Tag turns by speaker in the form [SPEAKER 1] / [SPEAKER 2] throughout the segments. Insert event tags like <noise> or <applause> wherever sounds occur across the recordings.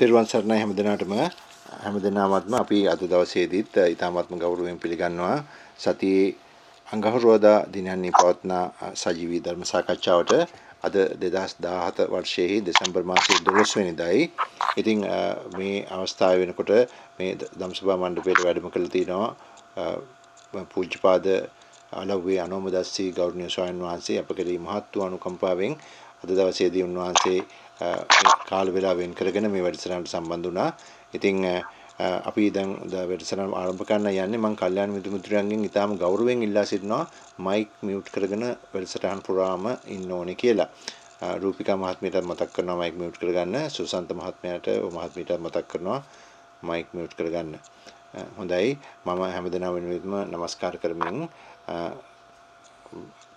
[SPEAKER 1] තෙරුවන් සරණයි හැමදෙනාටම හැමදෙනාමත්ම අපි අද දවසේදීත් ඉතාමත්ම ගෞරවයෙන් පිළිගන්නවා සතියේ අඟහරුවාදා දිනයන්හි පවත්නා සජීවී ධර්ම සාකච්ඡාවට අද 2017 වර්ෂයේ දෙසැම්බර් මාසයේ 12 වෙනිදායි. ඉතින් මේ අවස්ථාව වෙනකොට මේ ධම්සභා මණ්ඩපයට වැඩම කළ තිනවා පූජ්‍යපාද අලව්වේ අනෝමදස්සී ගෞරවනීය ස්වාමීන් වහන්සේ අප කෙරෙහි මහත් වූ අනුකම්පාවෙන් අද දවසේදී උන්වහන්සේ කාල වේලා වෙන් කරගෙන මේ වැඩසටහනට සම්බන්ධ වුණා. ඉතින් අපි දැන් වැඩසටහන ආරම්භ කරන්න යන්නේ මම කල්යාණ මිත්‍ර මිත්‍රයන්ගෙන් ඉතාම ගෞරවයෙන් ඉල්ලා සිටිනවා මයික් මියුට් කරගෙන වැඩසටහන පුරාම ඉන්න ඕනේ කියලා. රූපිකා මහත්මියටත් මතක් කරනවා මයික් මියුට් කරගන්න. සුසන්ත මහත්මයාට මහත්මියටත් මතක් කරනවා මයික් මියුට් කරගන්න. හොඳයි මම හැමදෙනා වෙනුවෙන්ම নমස්කාර කරමින්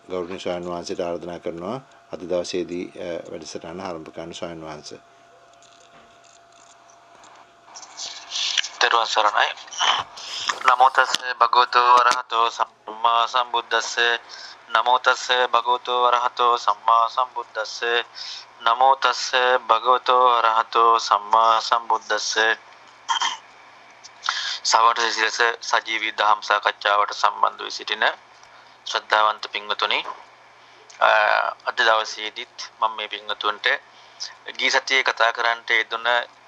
[SPEAKER 1] ගෞරවනීය ස්වාමීන් වහන්සේට ආරාධනා කරනවා අද දවසේදී වැඩසටහන ආරම්භ කරන්න ස්වාමීන් වහන්සේ.
[SPEAKER 2] තෙරුවන් සරණයි. නමෝ තස්ස භගවතු වරහතෝ සම්මා සම්බුද්දස්ස නමෝ තස්ස භගවතු වරහතෝ සම්මා සම්බුද්දස්ස නමෝ තස්ස භගවතු වරහතෝ සම්මා සම්බුද්දස්ස සවට සිරස සජීවී දහම් සාකච්ඡාවට සම්බන්ධ වී සිටින ශ්‍රද්ධාවන්ත පින්වතුනි අද දවසේදීත් මම මේ පින්වතුන්ට ගී සතියේ කතා කරන්නට යෙදුන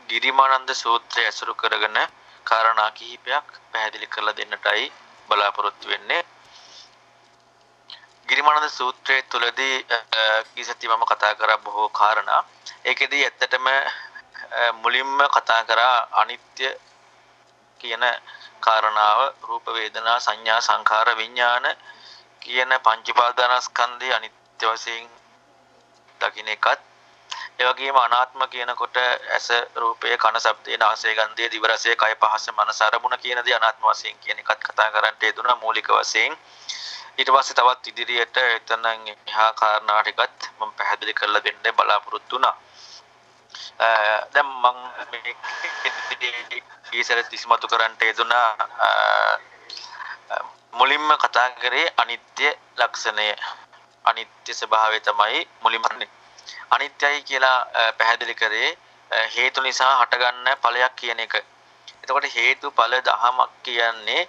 [SPEAKER 2] ගිරිමානන්ද සූත්‍රය ඇසුරු කරගෙන කාරණා කිහිපයක් පැහැදිලි කරලා දෙන්නටයි බලාපොරොත්තු වෙන්නේ. ගිරිමානන්ද සූත්‍රයේ තුලදී ගී සතිය මම කතා කරා බොහෝ කාරණා. ඒකෙදී ඇත්තටම මුලින්ම කතා කරා අනිත්‍ය කියන කාරණාව රූප වේදනා සංඥා සංඛාර විඥාන කියන පංච පාදානස්කන්ධය අනිත්‍ය වශයෙන් දකින්න එකත් ඒ වගේම අනාත්ම කියනකොට ඇස රූපය කන ශබ්දේ නාසය ගන්ධය දිව රසය කය පහස මනස අරමුණ කියන දේ අනාත්ම වශයෙන් කියන එකත් කතා කරන්නට යෙදුනා මූලික වශයෙන්. ඊට පස්සේ තවත් ඉදිරියට එතනන් එහා කාරණා ටිකත් මම පැහැදිලි කරලා දෙන්න බලාපොරොත්තු වුණා. දැන් මම මේ ඊසර ඉස්මතු කරන්නට යෙදුනා මුලින්ම කතා කරේ අනිත්‍ය ලක්ෂණය අනිත්‍ය ස්වභාවය තමයි මුලින්ම අනිත්‍යයි කියලා පැහැදිලි කරේ හේතු නිසා හටගන්න ඵලයක් කියන එක. එතකොට හේතුඵල දහමක් කියන්නේ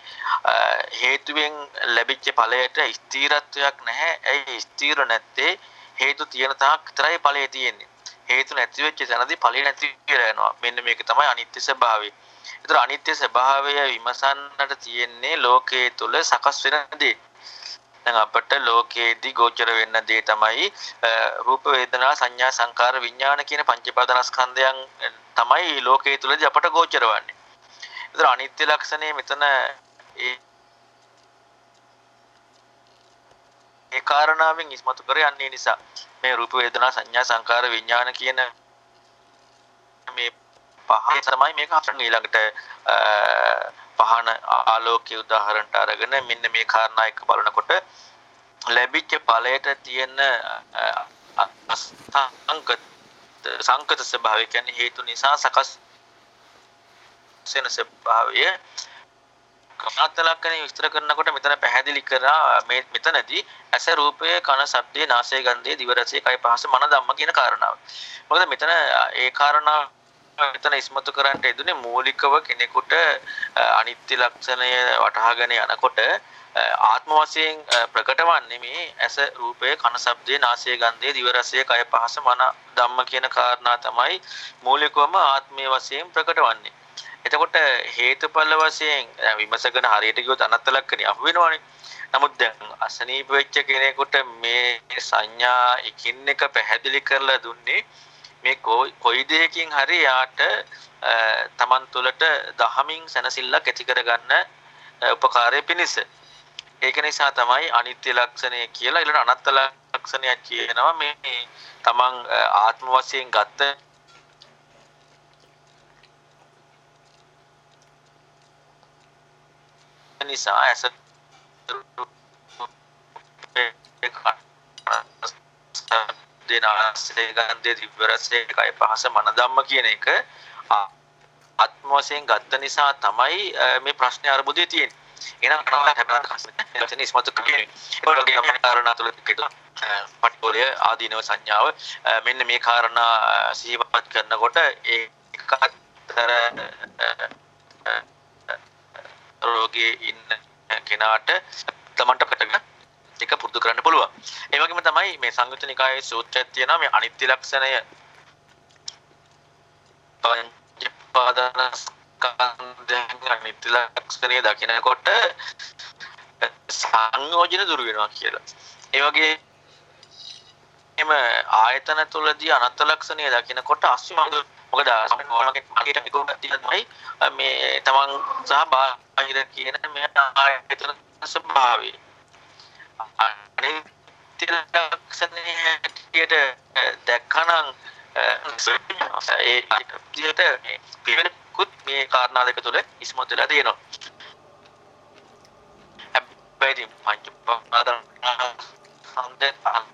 [SPEAKER 2] හේතුවෙන් ලැබිච්ච ඵලයට ස්ථිරත්වයක් නැහැ. ඒ ස්ථිර නැත්තේ හේතු තියෙන තාක් විතරයි ඵලය තියෙන්නේ. හේතු නැති වෙච්ච තැනදී ඵලය නැති වෙලා යනවා. මෙන්න මේක තමයි අනිත්‍ය ස්වභාවය. ඒතර අනිත්‍ය ස්වභාවය විමසන්නට තියෙන්නේ ලෝකයේ තුල සකස් වෙන දේ. දැන් අපට ලෝකයේදී ගෝචර වෙන්න දේ තමයි රූප වේදනා සංඥා සංකාර විඥාන කියන පංචපාදනස්කන්ධයන් තමයි ලෝකයේ තුලදී අපට ගෝචර වන්නේ. ඒතර අනිත්‍ය ලක්ෂණය මෙතන ඒ ඒ කාරණාවෙන් ඉස්මතු කර යන්නේ නිසා මේ රූප වේදනා සංඥා සංකාර විඥාන කියන මේ පහ තමයි මේක හසුන් ඊළඟට පහන ආලෝකයේ උදාහරණට අරගෙන මෙන්න මේ කාරණා එක බලනකොට ලැබිච්ච ඵලයට තියෙන සංකත සංකත ස්වභාවය කියන්නේ හේතු නිසා සකස් වෙන ස්වභාවය කමතලක්කනේ විස්තර කරනකොට මෙතන පැහැදිලි කරා මේ මෙතනදී ඇස රූපය කන ශබ්දේ නාසය ගන්ධය දිව රසය කය පහස මන ධම්ම කියන කාරණාව. මොකද මෙතන ඒ කාරණා මෙතන ඉස්මතු කරන්නට යෙදුනේ මූලිකව කෙනෙකුට අනිත්‍ය ලක්ෂණය වටහාගෙන යනකොට ආත්ම වශයෙන් ප්‍රකටවන්නේ මේ ඇස රූපය කන ශබ්දේ නාසය ගන්ධය දිව රසය කය පහස මන ධම්ම කියන කාරණා තමයි මූලිකවම ආත්මයේ වශයෙන් ප්‍රකටවන්නේ. එතකොට හේතුඵල වශයෙන් විමසගෙන හරියට ගියොත් අනත්ත ලක්ෂණي අහු වෙනවනේ. නමුත් දැන් අසනීප වෙච්ච කෙනෙකුට මේ සංඥා එකින් එක පැහැදිලි කරලා දුන්නේ මේ කොයි දෙයකින් හරි යාට තමන් තුළට දහමින් සැනසෙල්ලක් ඇති කරගන්න උපකාරය පිණිස. ඒක නිසා තමයි අනිත්‍ය ලක්ෂණය කියලා ඊළඟ අනත්ත් ලක්ෂණයක් කියනවා මේ තමන් ආත්ම වශයෙන් ගත්ත නිසා ඇස දෙනාසේ ගන්ධය දිව්‍යරසයේ කය පහස මන ධම්ම කියන එක ආත්ම වශයෙන් ගත්ත නිසා තමයි මේ ප්‍රශ්නේ අරබුදේ තියෙන්නේ. එහෙනම් කතාවක් හැබැයි වචන ඉස්මතු කරන්නේ. ඒ වගේ අපේ කාරණා තුල පටිපොලය ආදීනව සංඥාව මෙන්න මේ කාරණා සිහිපත් කරනකොට ඒකත් අර රෝගී ඉන්න කෙනාට තමන්ට පැටගෙන ඒක පුරුදු කරන්න පුළුවන්. ඒ වගේම තමයි මේ සංයුත්ත නිකායේ සූත්‍රයක් තියෙනවා මේ අනිත්‍ය ලක්ෂණය පංචපාදනස්කන්ධයන් අනිත්‍ය ලක්ෂණය දකිනකොට සංයෝජන දුර වෙනවා කියලා. ඒ වගේ එම ආයතන තුලදී අනත්ත ලක්ෂණය දකිනකොට අස්මඟ මොකද මගේට නිකුත් තමයි මේ තමන් සහ බාහිර කියන මේ ආයතන ස්වභාවය. අනිත්‍ය ලක්ෂණය හැටියට දැක්කනම් ඒ විදිහට මේ පිළිවෙලකුත් මේ කාරණා දෙක තුළ ඉස්මතු වෙලා තියෙනවා. හැබැයි පංච පාදන සම්දේ අන්න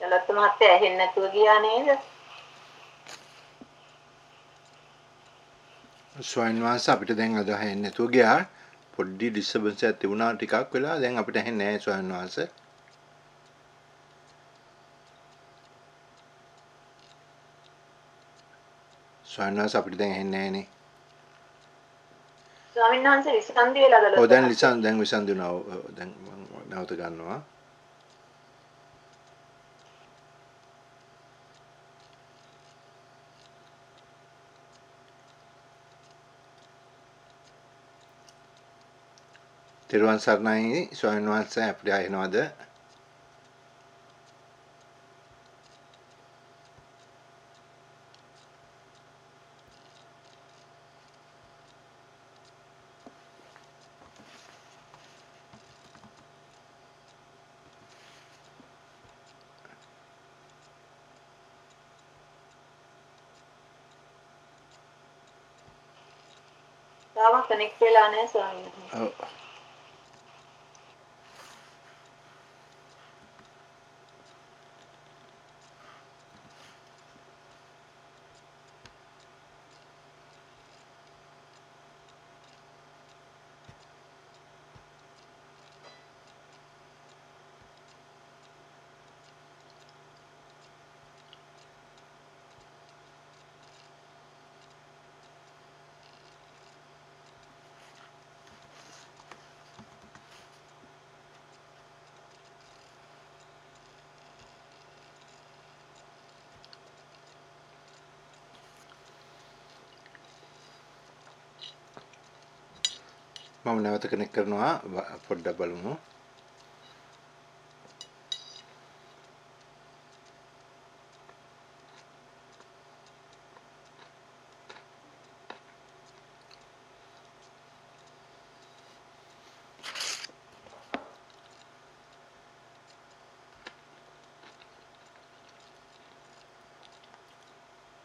[SPEAKER 3] ලොත් මහත්තයා ඇහෙන්නේ නැතුව ගියා නේද?
[SPEAKER 1] ස්වයන් වහන්සේ අපිට දැන් අද ඇහෙන්නේ නැතුව ගියා. පොඩ්ඩි ඩිස්ටර්බන්ස් එකක් තිබුණා ටිකක් වෙලා දැන් අපිට ඇහෙන්නේ නැහැ ස්වයන් වහන්සේ. ස්වයන් වහන්සේ අපිට දැන් ඇහෙන්නේ නැහනේ.
[SPEAKER 3] ස්වාමීන් වහන්සේ විසන්දි වෙලාද
[SPEAKER 1] ඔව් දැන් ලිසන් දැන් විසන්දි. ඔව්, දැන් මම නැවත ගන්නවා. තෙරුවන් සරණයි ස්වාමීන් වහන්සේ අපිට ඇහෙනවද?
[SPEAKER 3] තාම කනෙක්ට් වෙලා නැහැ ස්වාමීන් වහන්සේ.
[SPEAKER 1] ඔව්. මම නැවත කනෙක්ට් කරනවා ව- පොඩ්ඩක් බලමු.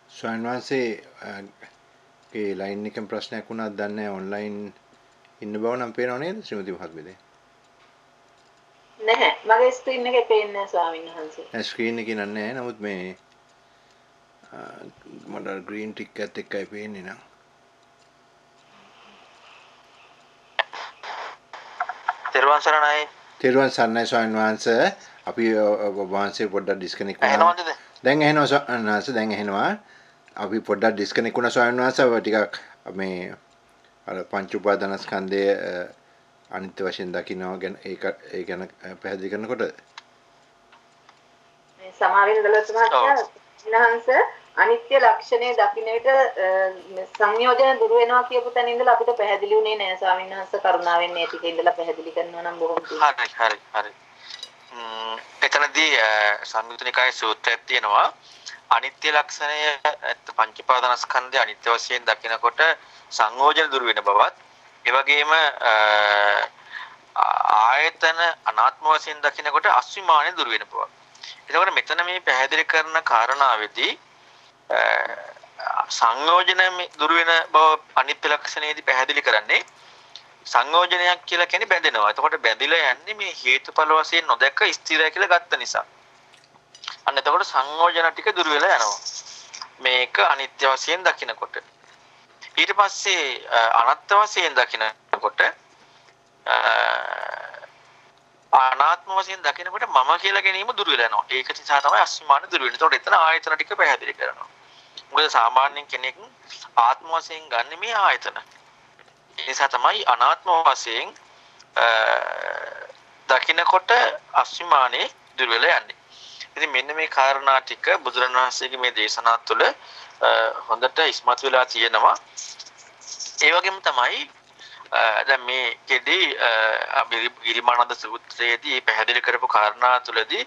[SPEAKER 1] ස්වාමීන් වහන්සේ ඒ ලයින් එකෙන් ප්‍රශ්නයක් වුණාද දන්නේ නැහැ ඔන්ලයින් ඉන්න බව නම් පේනව නේද ශ්‍රීමති මහත්මියද?
[SPEAKER 3] නැහැ. මගේ ස්ක්‍රීන් එකේ පේන්නේ නැහැ ස්වාමීන් වහන්සේ.
[SPEAKER 1] නෑ ස්ක්‍රීන් එකේ නෑ නෑ නමුත් මේ මට ග්‍රීන් ටික් එකත් එක්කයි පේන්නේ නම්.
[SPEAKER 2] තෙරුවන් සරණයි.
[SPEAKER 1] තෙරුවන් සරණයි ස්වාමීන් වහන්සේ අපි වහන්සේ පොඩ්ඩක් ඩිස්කනෙක්ට්
[SPEAKER 2] ඇහෙනවද?
[SPEAKER 1] දැන් ඇහෙනවා ස්වාමීන් වහන්සේ දැන් ඇහෙනවා. අපි පොඩ්ඩක් ඩිස්කනෙක්ට් වුණා ස්වාමීන් වහන්සේ ටිකක් මේ අර පංච උපාදානස්කන්ධය අනිත්‍ය වශයෙන් දකින්නවා ගැන ඒක ඒ ගැන පැහැදිලි කරනකොට
[SPEAKER 3] මේ සමාවෙන් දලත් මහත්තයා විනහන්ස අනිත්‍ය ලක්ෂණය දකින්න විට සංයෝජන දුර වෙනවා කියපු තැන ඉඳලා අපිට පැහැදිලි වුණේ නැහැ ස්වාමීන් වහන්සේ කරුණාවෙන් මේ ටික ඉඳලා පැහැදිලි කරනවා නම් බොහොම.
[SPEAKER 2] හරි හරි හරි. ම්ම්, එතනදී සංයුත නිකායේ සූත්‍රයක් තියෙනවා. අනිත්‍ය ලක්ෂණය ඇත්ත පංචපාදනස්කන්ධය අනිත්‍ය වශයෙන් දකිනකොට සංයෝජන දුර වෙන බවත් ඒ වගේම අ, ආයතන අනාත්ම වශයෙන් දකිනකොට අස්විමානය දුර වෙන බව. එතකොට මෙතන මේ පැහැදිලි කරන කාරණාවේදී අ, සංයෝජන මේ දුර වෙන බව අනිත්‍ය ලක්ෂණයේදී පැහැදිලි කරන්නේ සංයෝජනයක් කියලා කියන්නේ බැඳෙනවා. එතකොට බැඳිලා යන්නේ මේ හේතුඵල වශයෙන් නොදැක්ක ස්ථිරය කියලා ගත්ත නිසා. අන්න එතකොට සංයෝජන ටික දුර වෙලා යනවා. මේක අනිත්‍ය වශයෙන් දකිනකොට. ඊට පස්සේ අනත්ත වශයෙන් දකිනකොට අනාත්ම වශයෙන් දකිනකොට මම කියලා ගැනීම දුර වෙලා යනවා. ඒක නිසා තමයි අස්මාන දුර වෙන්නේ. ඒතකොට එතන ආයතන ටික පැහැදිලි කරනවා. මොකද සාමාන්‍යයෙන් කෙනෙක් ආත්ම වශයෙන් ගන්න මේ ආයතන. ඒ නිසා තමයි අනාත්ම වශයෙන් දකිනකොට අස්මානේ දුර වෙලා යන්නේ. ඉතින් මෙන්න මේ කාරණා ටික බුදුරණවහන්සේගේ මේ දේශනා තුළ හොඳට ඉස්මතු වෙලා තියෙනවා. ඒ වගේම තමයි දැන් මේකෙදී ගිරිමානන්ද සූත්‍රයේදී පැහැදිලි කරපු කාරණා තුළදී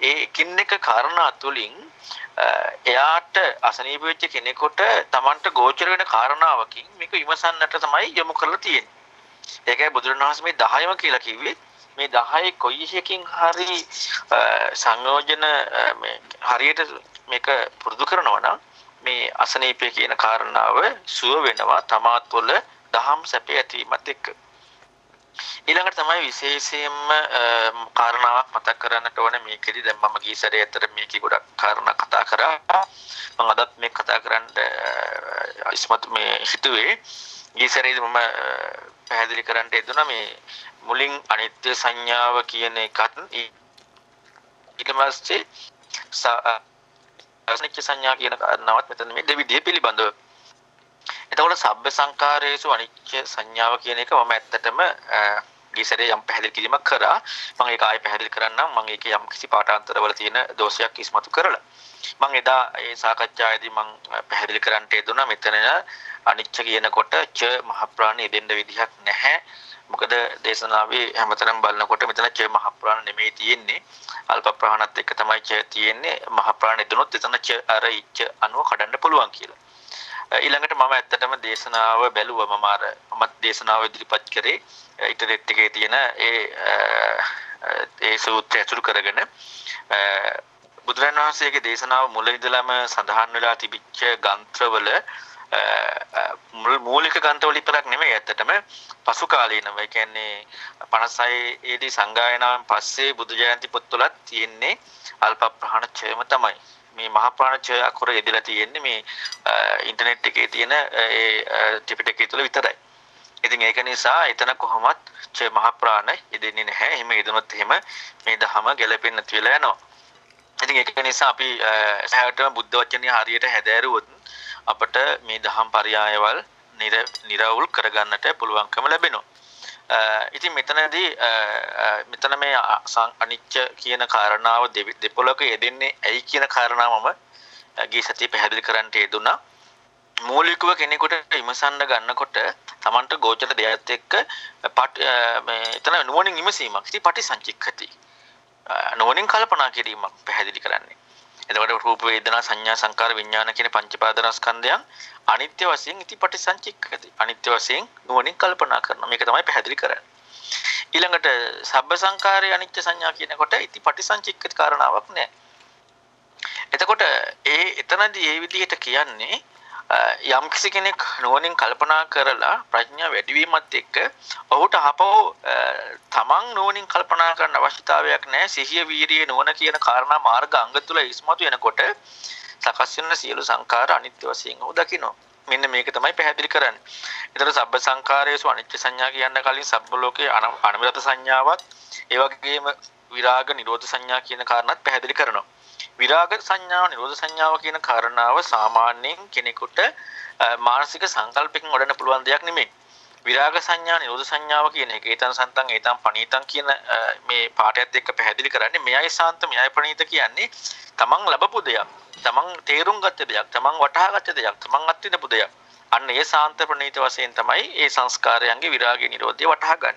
[SPEAKER 2] ඒ එකින් එක කාරණා තුලින් එයාට අසනීප වෙච්ච කෙනෙකුට Tamanට ගෝචර වෙන කාරණාවකින් මේක විමසන්නට තමයි යොමු කරලා තියෙන්නේ. ඒකයි බුදුරණවහන්සේ මේ 10ම කියලා කිව්වේ මේ 10 කොයි එකකින් හරි සංයෝජන මේ හරියට මේක පුරුදු කරනවා නම් මේ අසනීපය කියන කාරණාව සුව වෙනවා තමා තුළ දහම් සැපේ ඇතිවීමත් එක්ක. ඊළඟට තමයි විශේෂයෙන්ම කාරණාවක් මතක් කරන්නට ඕනේ මේකෙදි දැන් මම ගිය සැරේ ඇත්තට මේකේ ගොඩක් කාරණා කතා කරා. මම අදත් මේ කතා කරන්න ඉස්මතු මේ හිතුවේ ගිය සැරේදී මම පැහැදිලි කරන්න යෙදුණා මේ මුලින් අනිත්‍ය සංඥාව කියන එකත් ඊට පස්සේ අනිත්‍ය සංඥා කියන කාරණාවත් මෙතන මේ දෙවිදිය පිළිබඳව. එතකොට සබ්බ සංකාරයේසු අනිච්ච සංඥාව කියන එක මම ඇත්තටම ගිසරේ යම් පැහැදිලි කිරීමක් කරා. මම ඒක ආයෙ පැහැදිලි කරන්නම්. මම ඒක යම් කිසි පාඨාන්තරවල තියෙන දෝෂයක් ඉස්මතු කරලා. මම එදා ඒ සාකච්ඡාවේදී මම පැහැදිලි කරන්නට යෙදුණා මෙතන අනිච්ච කියනකොට ච මහ ප්‍රාණය දෙන්න විදිහක් නැහැ. මොකද දේශනාවේ හැමතැනම බලනකොට මෙතන ච මහ ප්‍රාණ නෙමෙයි තියෙන්නේ. අල්ප ප්‍රාණත් එක්ක තමයි ච තියෙන්නේ. මහ ප්‍රාණ දුනොත් එතන ච අර ඉච්ච අනුව කඩන්න පුළුවන් කියලා. ඊළඟට මම ඇත්තටම දේශනාව බැලුවා මම අර මම දේශනාව ඉදිරිපත් කරේ ඉන්ටර්නෙට් එකේ තියෙන ඒ ඒ සූත්‍රය ඇසුරු කරගෙන. බුදුරජාණන් වහන්සේගේ දේශනාව මුල ඉඳලම සඳහන් වෙලා තිබිච්ච ගන්ත්‍රවල මූලික ගන්ත්‍රවල විතරක් නෙමෙයි ඇත්තටම පසු කාලීනව ඒ කියන්නේ 56 ඒදී සංගායනාවෙන් පස්සේ බුදු ජයන්ති පොත්වලත් තියෙන්නේ අල්ප ප්‍රහාණ ඡයම තමයි මේ මහා ප්‍රාණචය අකුර යෙදලා තියෙන්නේ මේ ඉන්ටර්නෙට් එකේ තියෙන ඒ ත්‍රිපිටකය තුල විතරයි. ඉතින් ඒක නිසා එතන කොහොමත් ච මහා ප්‍රාණ යෙදෙන්නේ නැහැ. එහෙම යෙදුනොත් එහෙම මේ ධහම ගැලපෙන්නේ නැති වෙලා යනවා. ඉතින් ඒක නිසා අපි සෑහටම බුද්ධ වචනේ හරියට හැදෑරුවොත් අපට මේ දහම් පරයායවල් නිරවුල් කරගන්නට පුළුවන්කම ලැබෙනවා. ඉතින් මෙතනදී මෙතන මේ අනිච්ච කියන කාරණාව දෙපොලක යෙදෙන්නේ ඇයි කියන කාරණාව මම ගිය සතියේ පැහැදිලි කරන්නට යෙදුනා. මූලිකව කෙනෙකුට විමසන්න ගන්නකොට Tamanට ගෝචර දෙයක් එක්ක මේ එතන නුවණින් විමසීමක්. ඉතින් පටිසංචික්කති. නුවණින් කල්පනා කිරීමක් පැහැදිලි කරන්නේ. එතකොට රූප වේදනා සංඥා සංකාර විඥාන කියන පංචපාදනස්කන්ධයන් අනිත්‍ය වශයෙන් ඉතිපටි සංචික්කති. අනිත්‍ය වශයෙන් නුවණින් කල්පනා කරනවා. මේක තමයි පැහැදිලි කරන්නේ. ඊළඟට සබ්බ සංකාරයේ අනිත්‍ය සංඥා කියනකොට ඉතිපටි සංචික්කති කාරණාවක් නැහැ. එතකොට ඒ එතනදී ඒ විදිහට කියන්නේ යම් කිසි කෙනෙක් නුවණින් කල්පනා කරලා ප්‍රඥා වැඩිවීමත් එක්ක ඔහුට අපෝ තමන් නුවණින් කල්පනා කරන්න අවශ්‍යතාවයක් නැහැ සිහිය වීරිය නුවණ කියන කාරණා මාර්ග අංග තුල ඉස්මතු වෙනකොට සකස් වෙන සියලු සංකාර අනිත්‍ය වශයෙන් ඔහු දකිනවා මෙන්න මේක තමයි පැහැදිලි කරන්නේ. ඒතර සබ්බ සංකාරයේසු අනිත්‍ය සංඥා කියන්න කලින් සබ්බ ලෝකේ අනිරත සංඥාවක් ඒ වගේම විරාග නිරෝධ සංඥා කියන කාරණාත් පැහැදිලි කරනවා. විරාග සංඥාව නිරෝධ සංඥාව කියන කාරණාව සාමාන්‍යයෙන් කෙනෙකුට මානසික සංකල්පකින් වඩන්න පුළුවන් දෙයක් නෙමෙයි. විරාග සංඥා නිරෝධ සංඥාව කියන එක ඒතන සන්තන් ඒතම් පණීතම් කියන මේ පාඩයත් එක්ක පැහැදිලි කරන්නේ මෙයයි සාන්ත මෙයයි ප්‍රණීත කියන්නේ තමන් ලැබපු දෙයක්. තමන් තේරුම් ගත්ත දෙයක්. තමන් වටහා ගත්ත දෙයක්. තමන් අත්විඳපු දෙයක්. අන්න ඒ සාන්ත ප්‍රණීත වශයෙන් තමයි ඒ සංස්කාරයන්ගේ විරාගය නිරෝධය වටහා ගන්න.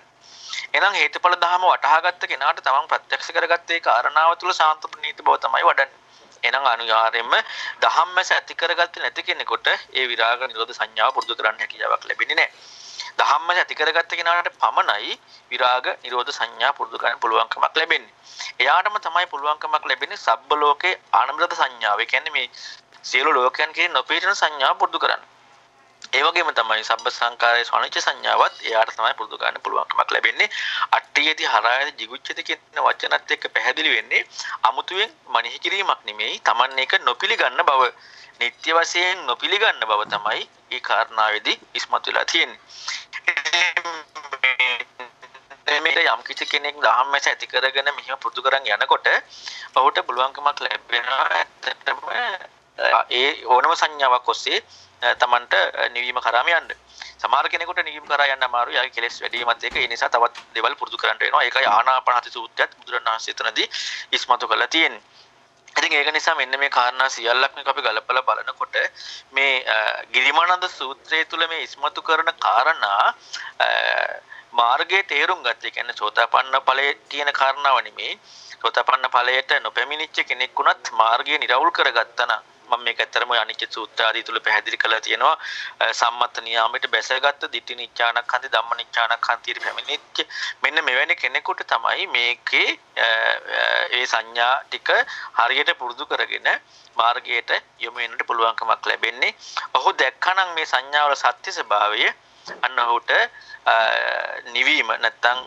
[SPEAKER 2] එහෙනම් හේතුඵල ධහම වටහාගත්ත කෙනාට තමන් ප්‍රත්‍යක්ෂ කරගත්තේ කාරණාව තුළ සාන්ත ප්‍රණීත බව තමයි වඩන්නේ. එහෙනම් අනිවාර්යයෙන්ම ධම්මස ඇති කරගත්තේ නැති කෙනෙකුට ඒ විරාග නිරෝධ සංඥාව පුරුදු කරන්න හැකියාවක් ලැබෙන්නේ නැහැ. ධම්මස ඇති කරගත්ත කෙනාට පමණයි විරාග නිරෝධ සංඥා පුරුදු කරන්න පුළුවන්කමක් ලැබෙන්නේ. එයාටම තමයි පුළුවන්කමක් ලැබෙන්නේ සබ්බ ලෝකේ ආනන්දත සංඥාව. ඒ කියන්නේ මේ සියලු ලෝකයන් කෙරෙහි නොපීඩන සංඥාව පුරුදු කරන්න. ඒ වගේම තමයි සබ්බ සංකාරයේ සොනිච්ච සංඥාවත් එයාට තමයි පුරුදු කරන්න පුළුවන්කමක් ලැබෙන්නේ. අට්ඨියති හරායති jigucchati කියන වචනත් එක්ක පැහැදිලි වෙන්නේ අමුතුවෙන් මනෙහි කිරීමක් නෙමෙයි. Taman එක නොපිළිගන්න බව. නিত্য වශයෙන් නොපිළිගන්න බව තමයි ඒ කාරණාවේදී ඉස්මතු වෙලා තියෙන්නේ. මේක යම් කිසි කෙනෙක් දහම් මැස ඇති කරගෙන මෙහෙම පුරුදු කරන් යනකොට ඔහුට පුළුවන්කමක් ලැබෙනවා ඇත්තටම ඒ ඕනම සංඥාවක් ඔස්සේ තමන්ට නිවීම කරාම යන්න. සමහර කෙනෙකුට නිවීම කරා යන්න අමාරුයි. යාගේ කෙලෙස් වැඩිවීමත් එක්ක ඒ නිසා තවත් දේවල් පුරුදු කරන්න වෙනවා. ඒකයි ආනාපානසති සූත්‍රයත් බුදුරණවහන්සේ එතනදී ඉස්මතු කරලා තියෙන්නේ. ඉතින් ඒක නිසා මෙන්න මේ කාරණා සියල්ලක්ම අපි ගලපලා බලනකොට මේ ගිරිමානන්ද සූත්‍රය තුල මේ ඉස්මතු කරන කාරණා මාර්ගයේ තේරුම් ගත්තේ කියන්නේ සෝතාපන්න ඵලයේ තියෙන කාරණාව නෙමෙයි. සෝතාපන්න ඵලයට නොපැමිණිච්ච කෙනෙක් වුණත් මාර්ගය නිරවුල් කරගත්තා නම් මම මේක ඇත්තරම අනිච්ච සූත්‍ර ආදී තුල පැහැදිලි කරලා තියෙනවා. සම්මත නියාමයට බැසගත් ditthi නිච්ඡානක්ඛන්ති ධම්ම නිච්ඡානක්ඛන්තියට පැමිණෙච්ච මෙන්න මෙවැනි කෙනෙකුට තමයි මේකේ ඒ සංඥා ටික හරියට පුරුදු කරගෙන මාර්ගයට යොමු වෙන්නට පුළුවන්කමක් ලැබෙන්නේ. ඔහු දැක්කනම් මේ සංඥාවල සත්‍ය ස්වභාවය අන්න ඔහුට නිවීම නැත්තම්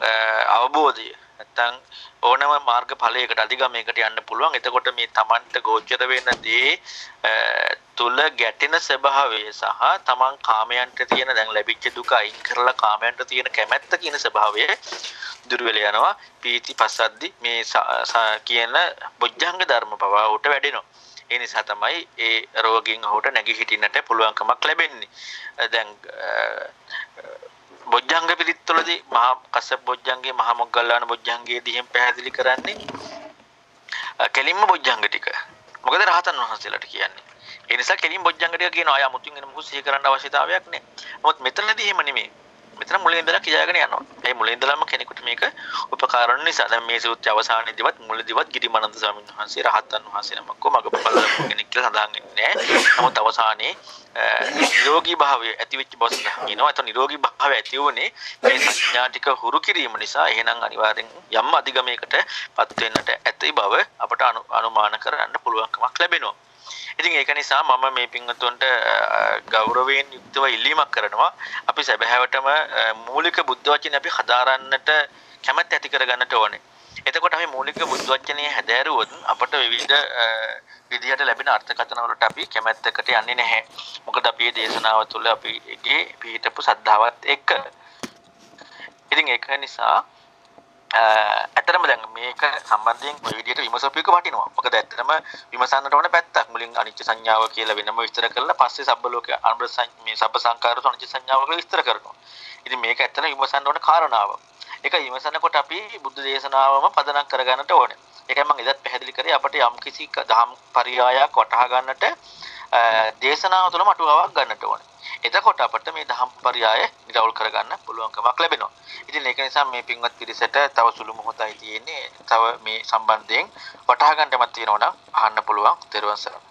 [SPEAKER 2] අවබෝධය නැත්තම් ඕනම මාර්ග ඵලයකට අධිගමයකට යන්න පුළුවන්. එතකොට මේ Tamanට ගෝචර වෙන දේ තුල ගැටෙන ස්වභාවය සහ Taman කාමයන්ට තියෙන දැන් ලැබිච්ච දුක අයින් කරලා කාමයන්ට තියෙන කැමැත්ත කියන ස්වභාවය දුර වෙලා යනවා. පීති පසද්දි මේ කියන බොජ්ජංග ධර්ම පවා උට වැඩෙනවා. ඒ නිසා තමයි ඒ රෝගින් ඔහුට නැගී හිටින්නට පුළුවන්කමක් ලැබෙන්නේ. දැන් බොජ්ජංග පිළිත්වලදී මහා කස්සප බොජ්ජංගේ මහා මොග්ගල්ලාන බොජ්ජංගයේදී එහෙම පැහැදිලි කරන්නේ කෙලින්ම බොජ්ජංග ටික. මොකද රහතන් වහන්සේලාට කියන්නේ. ඒ නිසා කෙලින් බොජ්ජංග ටික කියනවා අය අමුතුන් වෙන මොකද සිහි කරන්න අවශ්‍යතාවයක් නැහැ. නමුත් මෙතනදී එහෙම නෙමෙයි. මෙතන මුලින් ඉඳලා කියාගෙන යනවා. ඒ මුලින් ඉඳලාම කෙනෙකුට මේක උපකාර වෙන නිසා දැන් මේ සූත්‍රය අවසානයේදීවත් මුලදීවත් ගිරිමානන්ද ස්වාමීන් වහන්සේ රහතන් වහන්සේ නමක් මගපල කෙනෙක් කියලා සඳහන් වෙන්නේ නැහැ. නමුත් අවසානයේ නිරෝගී භාවය ඇති වෙච්ච බව සඳහන් වෙනවා. ඒතන නිරෝගී භාවය ඇති වුණේ මේ සංඥා ටික හුරු කිරීම නිසා. එහෙනම් අනිවාර්යෙන් යම් අධිගමයකට පත් වෙන්නට ඇති බව අපට අනුමාන කරන්න පුළුවන්කමක් ලැබෙනවා. ඉතින් ඒක නිසා මම මේ පින්වතුන්ට ගෞරවයෙන් යුක්තව ඉල්ලීමක් කරනවා. අපි සැබෑවටම මූලික බුද්ධ වචනේ අපි හදාරන්නට කැමැත්ත ඇති කරගන්නට ඕනේ. එතකොට අපි මූලික බුද්ධ වචනේ හැදෑරුවොත් අපට විවිධ විදිහට ලැබෙන අර්ථකථන වලට අපි කැමැත්තකට යන්නේ නැහැ. මොකද අපි මේ දේශනාව තුළ අපිගේ පිහිටපු සද්ධාවත් එක්ක. ඉතින් ඒක නිසා ඇත්තටම දැන් මේක සම්බන්ධයෙන් ඔය විදිහට විමසපු එක වටිනවා. මොකද ඇත්තටම විමසන්නට ඕන පැත්තක්. මුලින් අනිච්ච සංඥාව කියලා වෙනම විස්තර කරලා පස්සේ සබ්බ ලෝක අනුබ්බ මේ සබ්බ සංකාර අනිච්ච සංඥාව කියලා විස්තර කරනවා. ඉතින් මේක ඇත්තටම විමසන්න ඕන කාරණාවක්. ඒක විමසනකොට අපි බුද්ධ දේශනාවම පදනම් කරගන්නට ඕනේ. ඒකයි මම එදත් පැහැදිලි කරේ අපිට යම් කිසි දහම් පරියායක් වටහා ගන්නට දේශනාව තුළ මටුවාවක් ගන්නට ඕනේ. එතකොට අපිට මේ දහම් පරියාය නිරවුල් කරගන්න පුළුවන්කමක් ලැබෙනවා. ඉතින් ඒක නිසා මේ පින්වත් පිරිසට තව සුළු මොහොතයි තියෙන්නේ. තව මේ සම්බන්ධයෙන් වටහා ගන්නමත් තියෙනවා නම් අහන්න පුළුවන්. ත්වන් සරණයි.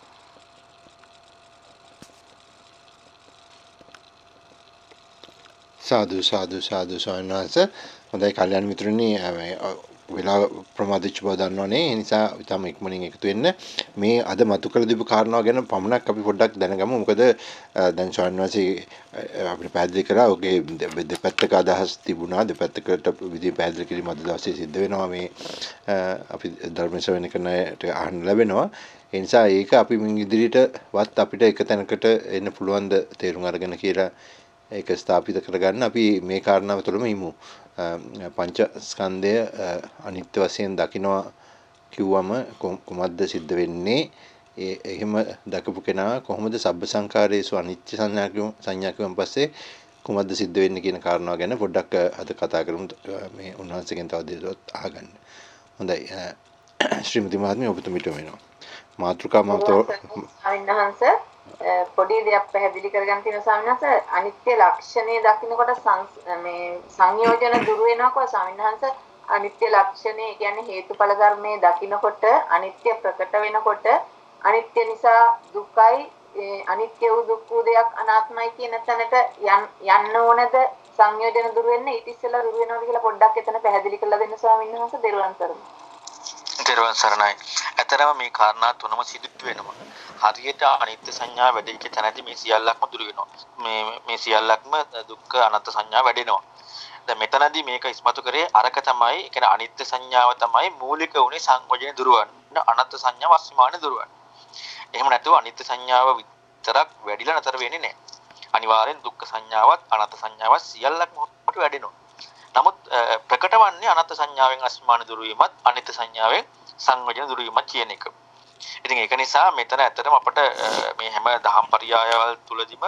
[SPEAKER 1] සාදු සාදු සාදු ස්වාමීන් වහන්සේ හොඳයි කල්‍යාණ මිත්‍රනි වෙලා ප්‍රමාදිච්ච බව දන්නවනේ. ඒ නිසා ඉතාම ඉක්මනින් එකතු වෙන්න. මේ අද මතු කළ දීපු කාරණාව ගැන පමණක් අපි පොඩ්ඩක් දැනගමු. මොකද දැන් ස්වාමීන් වහන්සේ අපිට පැහැදිලි කරා ඔගේ දෙපැත්තක අදහස් තිබුණා. දෙපැත්තකට විදිහ පැහැදිලි කිරීම අද දවසේ සිද්ධ වෙනවා. මේ අපි ධර්ම ශ්‍රවණය කරනට අහන්න ලැබෙනවා. ඒ නිසා ඒක අපි මින් ඉදිරියටවත් අපිට එක තැනකට එන්න පුළුවන්ද තේරුම් අරගෙන කියලා ඒක ස්ථාපිත කරගන්න. අපි මේ කාරණාව තුළම ඉමු. පංචස්කන්ධය අනිත්‍ය වශයෙන් දකිනවා කිව්වම කොහොමද සිද්ධ වෙන්නේ? ඒ එහෙම දකපු කෙනා කොහොමද සබ්බ සංකාරයේසු අනිත්‍ය සංඥා සංඥා පස්සේ කොහොමද සිද්ධ වෙන්නේ කියන කාරණාව ගැන පොඩ්ඩක් අද කතා කරමු මේ උන්වහන්සේගෙන් තව දෙයක් අහගන්න. හොඳයි. ශ්‍රීමති මහත්මිය ඔබතුමිට වෙනවා. මාතෘකා මම තෝ
[SPEAKER 3] අවින්නහන්ස පොඩි දෙයක් පැහැදිලි කරගන්න තියෙන සමිනහස අනිත්‍ය ලක්ෂණය දකින්නකොට මේ සංයෝජන දුර වෙනකොට සමිනහස අනිත්‍ය ලක්ෂණය කියන්නේ හේතුඵල ධර්මයේ දකින්නකොට අනිත්‍ය ප්‍රකට වෙනකොට අනිත්‍ය නිසා දුකයි අනිත්‍ය වූ දුක් වූ දෙයක් අනාත්මයි කියන තැනට යන්න ඕනද? සංයෝජන දුර වෙන්න ඊට ඉස්සෙල්ලා දුර වෙනවද කියලා පොඩ්ඩක් එතන පැහැදිලි කරලා දෙන්න ස්වාමීන් වහන්සේ. දරුවන් සරණයි.
[SPEAKER 2] දරුවන් සරණයි. ඇතරම මේ කාරණා තුනම සිදු වෙනවා. හරියට අනිත්‍ය සංඥා වැඩිච්ච තැනදී මේ සියල්ලක්ම දුර වෙනවා. මේ මේ සියල්ලක්ම දුක්ඛ අනත්ත් සංඥා වැඩෙනවා. දැන් මෙතනදී මේක ඉස්මතු කරේ අරක තමයි, ඒ කියන්නේ අනිත්‍ය සංඥාව තමයි මූලික උනේ සංයෝජන දුරවන්න. අනත්ත් සංඥාව අස්මාන දුරවන්න. එහෙම නැතුව අනිත්‍ය සංඥාව විතරක් වැඩිලා නතර වෙන්නේ නැහැ. අනිවාර්යෙන් දුක්ඛ සංඥාවත් අනාත්ම සංඥාවත් සියල්ලක්ම හොට වැඩෙනවා. නමුත් ප්‍රකට වන්නේ අනාත්ම සංඥාවෙන් අස්මාන දුරු වීමත් අනිත්‍ය සංඥාවෙන් සංයෝජන දුරු වීමත් කියන එක. ඉතින් ඒක නිසා මෙතන ඇත්තටම අපිට මේ හැම දහම් පරයයවල් තුලදීම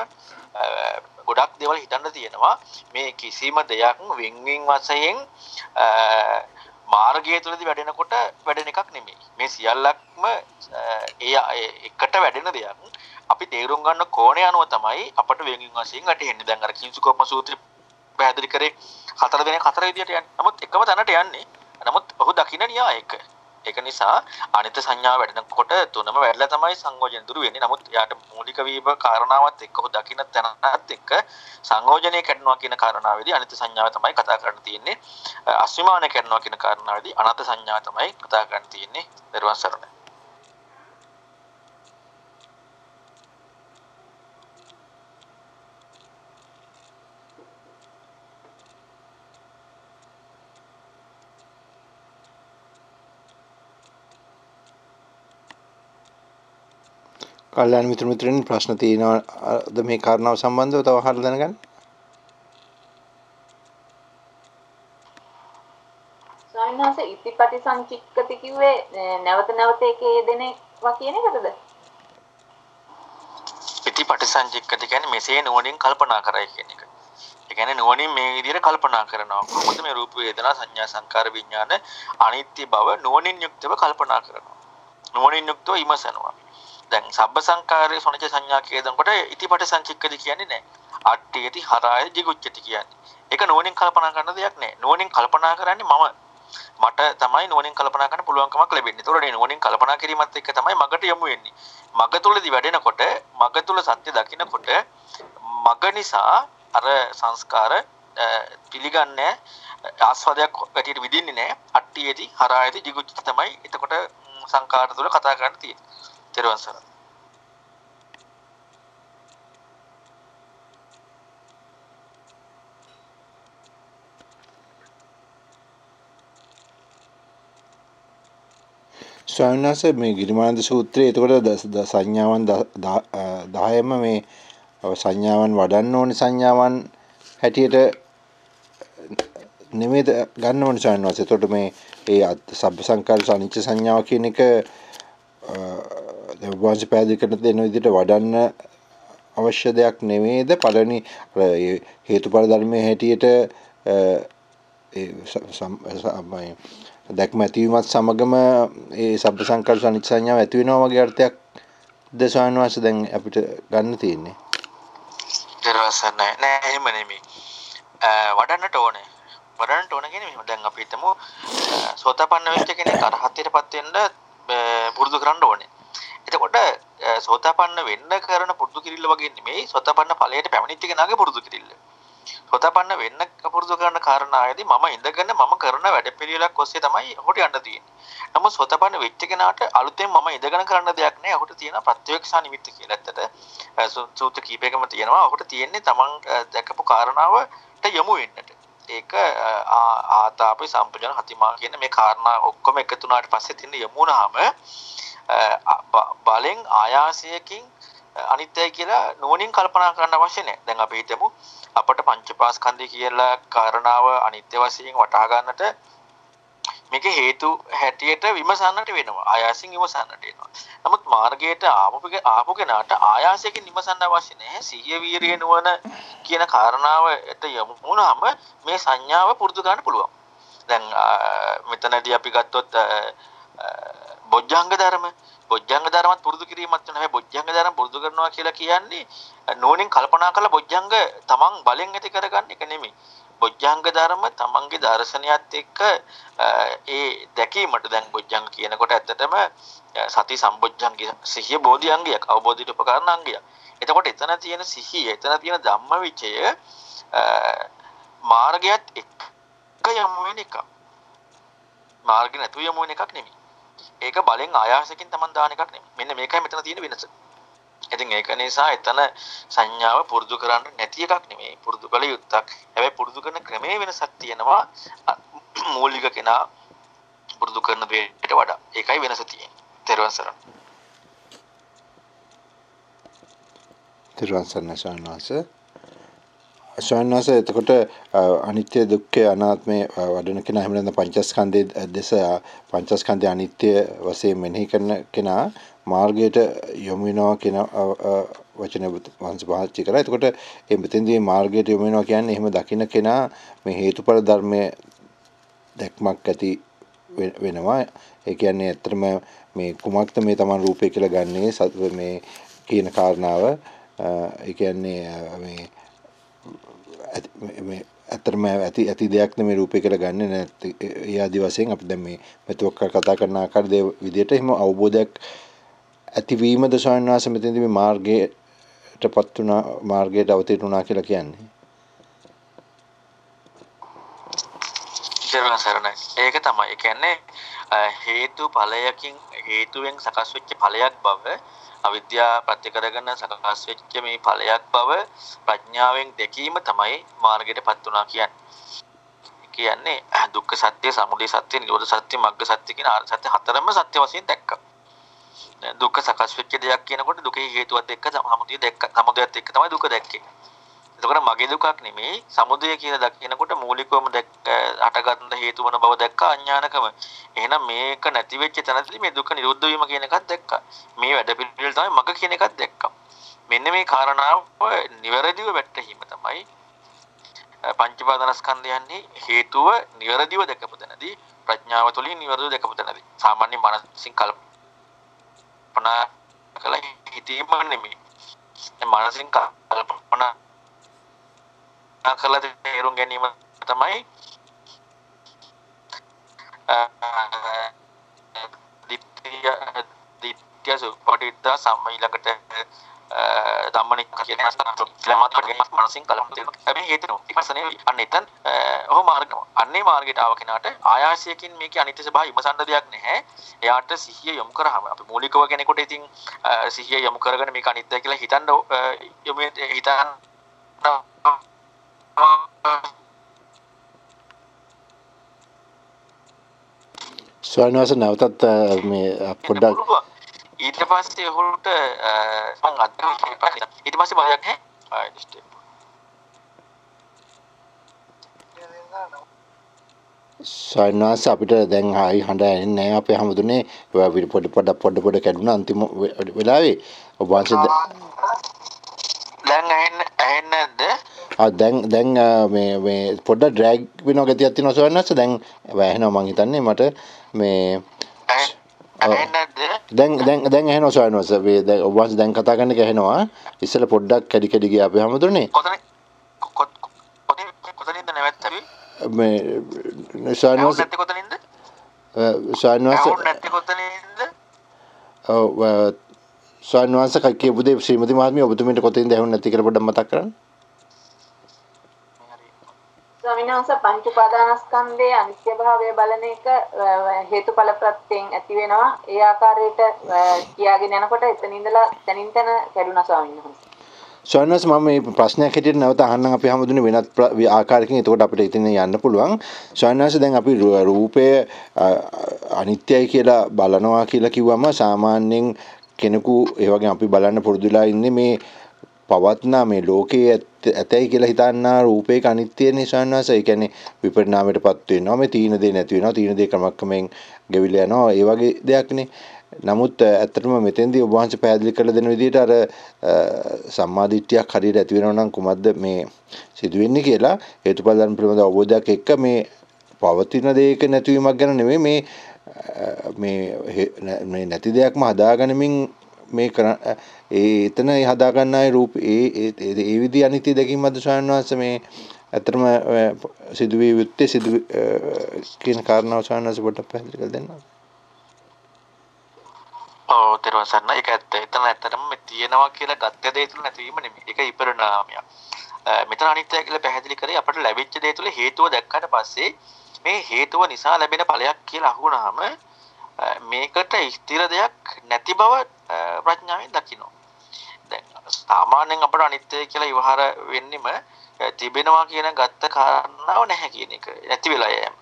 [SPEAKER 2] ගොඩක් දේවල් හිතන්න තියෙනවා මේ කිසිම දෙයක් වෙන්වෙන් වශයෙන් මාර්ගය තුළදී වැඩෙනකොට වැඩෙන එකක් නෙමෙයි. මේ සියල්ලක්ම ඒ එකට වැඩෙන දෙයක්. අපි තේරුම් ගන්න කෝණය අනුව තමයි අපට වෙන්වෙන් වශයෙන් වැටෙන්නේ. දැන් අර කිංසුකොම්ම සූත්‍රය පැහැදිලි කරේ හතර දෙනෙක් හතර විදියට යන්නේ. නමුත් එකම තැනට යන්නේ. නමුත් ඔහු දකින්න න්‍යායක. ඒක නිසා අනිත්‍ය සංඥාව වැඩෙනකොට තුනම වැඩිලා තමයි සංයෝජන දුරු වෙන්නේ. නමුත් යාට මූලික වීම කාරණාවත් එක්ක ඔහු දකින්න තැනත් එක්ක සංයෝජනය කරනවා කියන කාරණාවේදී අනිත්‍ය සංඥාව තමයි කතා කරන්න තියෙන්නේ. අස්විමාන කරනවා කියන කාරණාවේදී අනාත්ම සංඥාව තමයි කතා කරන්න තියෙන්නේ. දරුවන් සරණයි.
[SPEAKER 1] කල්යාණ මිත්‍ර මිත්‍රයන් ප්‍රශ්න තියෙනවද මේ කාරණාව සම්බන්ධව තව අහලා දැනගන්න?
[SPEAKER 3] වහන්සේ ඉතිපටි සංචික්කති කිව්වේ නැවත නැවත එකේ යෙදෙනවා කියන එකද?
[SPEAKER 2] ඉතිපටි සංචික්කති කියන්නේ මෙසේ නුවණින් කල්පනා කරයි කියන එක. ඒ කියන්නේ නුවණින් මේ විදිහට කල්පනා කරනවා. කොහොමද මේ රූප වේදනා සංඥා සංකාර විඥාන අනිත්‍ය බව නුවණින් යුක්තව කල්පනා කරනවා. නුවණින් යුක්තව ඉමසනවා. දැන් සබ්බ සංකාරයේ සොනච සංඥා කියනකොට ඉතිපට සංචික්කද කියන්නේ නැහැ. අට්ඨියති හරාය jigucchati කියන්නේ. ඒක නුවණින් කල්පනා කරන දෙයක් නෑ. නුවණින් කල්පනා කරන්නේ මම. මට තමයි නුවණින් කල්පනා කරන්න පුළුවන්කමක් ලැබෙන්නේ. ඒතකොට මේ නුවණින් කල්පනා කිරීමත් එක්ක තමයි මගට යමු වෙන්නේ. මග තුලදී වැඩෙනකොට, මග තුල සත්‍ය දකිනකොට මග නිසා අර සංස්කාර පිළිගන්නේ ආස්වාදයක් වැටියට විදින්නේ නැහැ. අට්ඨියති හරායති jigucchati තමයි. එතකොට සංකාර තුල කතා කරන්න තියෙන්නේ. තෙරුවන් සරණයි.
[SPEAKER 1] ස්වාමීන් වහන්සේ මේ ගිරිමානන්ද සූත්‍රයේ එතකොට සංඥාවන් 10ම මේ සංඥාවන් වඩන්න ඕනේ සංඥාවන් හැටියට නෙමෙයි ගන්න ඕනේ ස්වාමීන් වහන්සේ. එතකොට මේ ඒ සබ්බ සංකාර අනිච්ච සංඥාව කියන එක වංශ පැහැදිලි කරන දෙන විදිහට වඩන්න අවශ්‍ය දෙයක් නෙමෙයිද පළවෙනි හේතුඵල ධර්මයේ හැටියට ඒ දැක්ම ඇතිවීමත් සමගම ඒ සබ්බ සංකාර අනිච්ච සංඥාව ඇති වෙනවා වගේ අර්ථයක් දසායන වාස දැන් අපිට ගන්න තියෙන්නේ.
[SPEAKER 2] දරවසන්නයි නෑ එහෙම නෙමෙයි. වඩන්නට ඕනේ. වඩන්නට ඕන කියන්නේ මෙහෙම දැන් අපි හිතමු සෝතපන්න වෙච්ච කෙනෙක් අරහත්ත්වයටපත් වෙන්න පුරුදු කරන්න ඕනේ. එතකොට සෝතාපන්න වෙන්න කරන පුරුදු කිරිල්ල වගේ නෙමෙයි සෝතාපන්න ඵලයට පැමිණිච්ච කෙනාගේ පුරුදු කිරිල්ල. සෝතාපන්න වෙන්න පුරුදු කරන කාරණාවේදී මම ඉඳගෙන මම කරන වැඩපිළිවෙලක් ඔස්සේ තමයි ඔහුට යන්න තියෙන්නේ. නමුත් සෝතාපන්න වෙච්ච කෙනාට අලුතෙන් මම ඉඳගෙන කරන්න දෙයක් නෑ. ඔහුට තියෙන ප්‍රත්‍යක්ෂා නිමිත්ත කියලා ඇත්තට සූත්‍ර කීපයකම තියෙනවා. ඔහුට තියෙන්නේ තමන් දැකපු කාරණාවට යොමු වෙන්නට. ඒක ආතාපි සම්පජන හතිමා කියන මේ කාරණා ඔක්කොම එකතු වුණාට පස්සේ තියෙන යමුනාම බලෙන් ආයාසයකින් අනිත්‍යයි කියලා නුවණින් කල්පනා කරන්න අවශ්‍ය නැහැ. දැන් අපි හිතමු අපට පංචපාස්කන්ධය කියලා කාරණාව අනිත්‍ය වශයෙන් වටහා ගන්නට මේක හේතු හැටියට විමසන්නට වෙනවා. ආයාසයෙන් විමසන්නට වෙනවා. නමුත් මාර්ගයට ආපු ආපු කෙනාට ආයාසයෙන් විමසන්න අවශ්‍ය නැහැ. සිහිය වීරිය නුවණ කියන කාරණාවට යමු වුණාම මේ සංඥාව පුරුදු ගන්න පුළුවන්. දැන් මෙතනදී අපි ගත්තොත් බොජ්ජංග ධර්ම බොජ්ජංග ධර්මත් පුරුදු කිරීමත් වෙන හැබැයි බොජ්ජංග ධර්ම පුරුදු කරනවා කියලා කියන්නේ නෝනින් කල්පනා කරලා බොජ්ජංග තමන් බලෙන් ඇති කරගන්න එක නෙමෙයි බොජ්ජංග ධර්ම තමන්ගේ දර්ශනයත් එක්ක ඒ දැකීමට දැන් බොජ්ජංග කියනකොට ඇත්තටම සති සම්බොජ්ජංගය සිහිය බෝධිඅංගයක් අවබෝධයට උපකරණ අංගයක්. එතකොට එතන තියෙන සිහිය එතන තියෙන ධම්මවිචය මාර්ගයත් එක්ක යමු වෙන එක. මාර්ග නැතුව යමු වෙන එකක් නෙමෙයි. ඒක බලෙන් ආයාසකින් Taman දාන එකක් නෙමෙයි. මෙන්න මේකයි මෙතන තියෙන වෙනස. ඉතින් ඒක නිසා එතන සංඥාව පුරුදු කරන්න නැති එකක් නෙමෙයි. පුරුදු කළ යුත්තක්. හැබැයි පුරුදු කරන ක්‍රමයේ වෙනසක් තියෙනවා. මූලික කෙනා පුරුදු කරන දෙයට වඩා. ඒකයි වෙනස තියෙන්නේ. තෙරුවන් සරණයි.
[SPEAKER 1] තිරුවන් සරණයි ස්වාමීන් වහන්සේ. ස්වාමීන් වහන්සේ එතකොට අනිත්‍ය දුක්ඛ අනාත්මය වඩන කෙනා එහෙම නැත්නම් පංචස්කන්ධයේ දෙස පංචස්කන්ධය අනිත්‍ය වශයෙන් මෙනෙහි කරන කෙනා මාර්ගයට යොමු වෙනවා කියන වචන වංශ පාවිච්චි කරා. එතකොට මේ මෙතෙන්දී මාර්ගයට යොමු වෙනවා කියන්නේ එහෙම දකින්න කෙනා මේ හේතුඵල ධර්මයේ දැක්මක් ඇති වෙනවා. ඒ කියන්නේ ඇත්තටම මේ කුමක්ද මේ Taman රූපය කියලා ගන්නේ මේ කියන කාරණාව ඒ කියන්නේ මේ මේ ඇත්තටම ඇති ඇති දෙයක් නෙමේ රූපය කියලා ගන්නෙ නැත්te ඒ ආදි වශයෙන් අපි දැන් මේ මෙතොක් කතා කරන ආකාරයේ විදිහට එහෙම අවබෝධයක් ඇතිවීමද ස්වාමීන් වහන්සේ මෙතෙන්දී මේ මාර්ගයටපත් වුණා මාර්ගයට අවතීර්ණුණා කියලා කියන්නේ.
[SPEAKER 2] සරණයි. ඒක තමයි. ඒ කියන්නේ හේතු ඵලයකින් හේතුවෙන් සකස් වෙච්ච ඵලයක් බව අවිද්‍යාව ප්‍රත්‍ය කරගෙන සකස් වෙච්ච මේ ඵලයක් බව ප්‍රඥාවෙන් දැකීම තමයි මාර්ගයටපත් උනා කියන්නේ. කියන්නේ දුක්ඛ සත්‍ය, සමුදය සත්‍ය, නිරෝධ සත්‍ය, මග්ග සත්‍ය කියන ආර්ය සත්‍ය හතරම සත්‍ය වශයෙන් දැක්කා. දුක්ඛ සකස් වෙච්ච දෙයක් කියනකොට දුකේ හේතුවත් එක්ක සමුදය දැක්ක. සමුදයත් එක්ක තමයි දුක දැක්කේ. එතකොට මගේ දුකක් නෙමෙයි සමුදය කියලා දකිනකොට මූලිකවම දැක්ක හටගන්න හේතු වන බව දැක්ක අඥානකම. එහෙනම් මේක නැති වෙච්ච තැනදී මේ දුක නිරුද්ධ වීම කියන එකත් දැක්කා. මේ වැඩ පිළිවෙල තමයි මග කියන එකත් දැක්කා. මෙන්න මේ කාරණාව නිවැරදිව වැටහීම තමයි පංචපාදනස්කන්ධයන්නේ හේතුව නිවැරදිව දැකපු තැනදී ප්‍රඥාව තුළින් නිවැරදිව දැකපු තැනදී සාමාන්‍ය මනසින් කල්පනා කළ හිතීම නෙමෙයි. මනසින් කල්පනා කරලා තේරුම් ගැනීම තමයි දිට්ඨිය දිට්ඨිය සුපටිත්ත සම්මීලකට ධම්මනික කියන ස්ථානත් වගේ මනසින් කලම් තියෙනවා. හැබැයි හේතුන විපස්සනේ අන්න එතන ඔහොම මාර්ග අන්නේ මාර්ගයට ආව කෙනාට ආයාසයකින් මේකේ අනිත්‍ය ස්වභාවය විමසන්න දෙයක් නැහැ. එයාට සිහිය යොමු කරාම අපි මූලිකව කෙනෙකුට ඉතින් සිහිය යොමු කරගෙන මේක අනිත්‍ය කියලා හිතන්න යොමු හිතන්න
[SPEAKER 1] ස්වාමීන් නැවතත් මේ පොඩ්ඩක්
[SPEAKER 2] ඊට පස්සේ ඔහුට මම අත්දැකීම් ඊට පස්සේ බලයක් නැහැ?
[SPEAKER 1] ස්වාමීන් අපිට දැන් ආයි හඬ ඇන්නේ නැහැ. අපේ හැමදුනේ පොඩ පොඩ පොඩ පොඩ කැඩුණා අන්තිම වෙලාවේ. ඔබ වහන්සේ
[SPEAKER 2] දැන් ඇහෙන්නේ ඇහෙන්නේ නැද්ද
[SPEAKER 1] දැන් දැන් මේ පොඩ්ඩක් ඩ්‍රැග් වෙනවා ගතියක් තියෙනවා සොයන්නස්ස දැන් වැහෙනවා මං හිතන්නේ මට මේ දැන් දැන් දැන් ඇහෙනවා සොයන්නස්ස මේ දැන් ඔබ වහන්සේ දැන් කතා කරන එක ඇහෙනවා ඉස්සෙල්ලා පොඩ්ඩක් කැඩි කැඩි ගියා අපි හැමදෙරනේ.
[SPEAKER 2] කොතනින්ද නැවැත්තේ
[SPEAKER 1] මේ
[SPEAKER 2] නැත්තේ කොතනින්ද?
[SPEAKER 1] සොයන්නස්ස
[SPEAKER 2] නැත්තේ කොතනින්ද?
[SPEAKER 1] ඔව් සොයන්නස්ස කියපු දේ ශ්‍රීමති මහත්මිය ඔබතුමීට කොතනින්ද ඇහුන්නේ නැති කියලා පොඩ්ඩක් මතක් කරන්න
[SPEAKER 3] ස්වාමීන් වහන්සේ පංච උපාදානස්කන්ධයේ අනිත්‍ය භාවය බලන එක හේතුඵල ප්‍රත්‍යයෙන් ඇති වෙනවා. ඒ ආකාරයට කියාගෙන යනකොට එතන ඉඳලා තනින් තන කැඩුනා ස්වාමීන් වහන්සේ.
[SPEAKER 1] ස්වාමීන් මම මේ ප්‍රශ්නයක් හැටියට නැවත අහන්නම් අපි හැමෝදුනේ වෙනත් ආකාරයකින් එතකොට අපිට ඉතින් යන්න පුළුවන්. ස්වාමීන් දැන් අපි රූපය අනිත්‍යයි කියලා බලනවා කියලා කිව්වම සාමාන්‍යයෙන් කෙනෙකු ඒ වගේ අපි බලන්න පුරුදුලා ඉන්නේ මේ පවත්නා මේ ලෝකයේ ඇතැයි කියලා හිතන්නා රූපයක අනිත්‍ය නිසාන්වාස ඒ කියන්නේ විපරිණාමයටපත් වෙනවා. මේ තීන දේ නැති වෙනවා. තීන දේ ක්‍රමක්‍රමයෙන් ගෙවිලා යනවා. ඒ වගේ දෙයක්නේ. නමුත් ඇත්තටම මෙතෙන්දී ඔබ වහන්සේ පැහැදිලි කරලා දෙන විදිහට අර සම්මාදිට්ඨියක් හරියට ඇති වෙනවා නම් කුමක්ද මේ සිදුවෙන්නේ කියලා හේතුඵල ධර්ම පිළිබඳ අවබෝධයක් එක්ක මේ පවතින දෙයක නැතිවීමක් ගැන නෙමෙයි මේ මේ මේ නැති දෙයක්ම හදාගනිමින් මේ ඒ එතන හදා ගන්න අය රූප ඒ ඒ විදි අනිත්‍ය දැකීමද ස්වාමීන් වහන්සේ මේ ඇත්තටම සිදුවේ යුත්තේ සිදු කියන කාරණාව ස්වාමීන් වහන්සේ පොඩ්ඩක් පැහැදිලි කරලා දෙන්න.
[SPEAKER 2] ඔව් තේරුම් ගන්න. ඒක ඇත්ත. එතන ඇත්තටම මේ තියෙනවා කියලා ගත්ත දේ තුල නැතිවීම නෙමෙයි. ඒක ඉපරණාමයක්. මෙතන අනිත්‍ය කියලා පැහැදිලි කරේ අපට ලැබිච්ච දේ තුල හේතුව දැක්කට පස්සේ මේ හේතුව නිසා ලැබෙන ඵලයක් කියලා අහුණාම මේකට ස්ථිර දෙයක් නැති බව ප්‍රඥාවෙන් දකිනවා. දැන් සාමාන්‍යයෙන් අපට අනිත්‍ය කියලා ඉවහර වෙන්නෙම තිබෙනවා කියන ගත්ත කාරණාව නැහැ කියන එක. නැති වෙලා යෑම.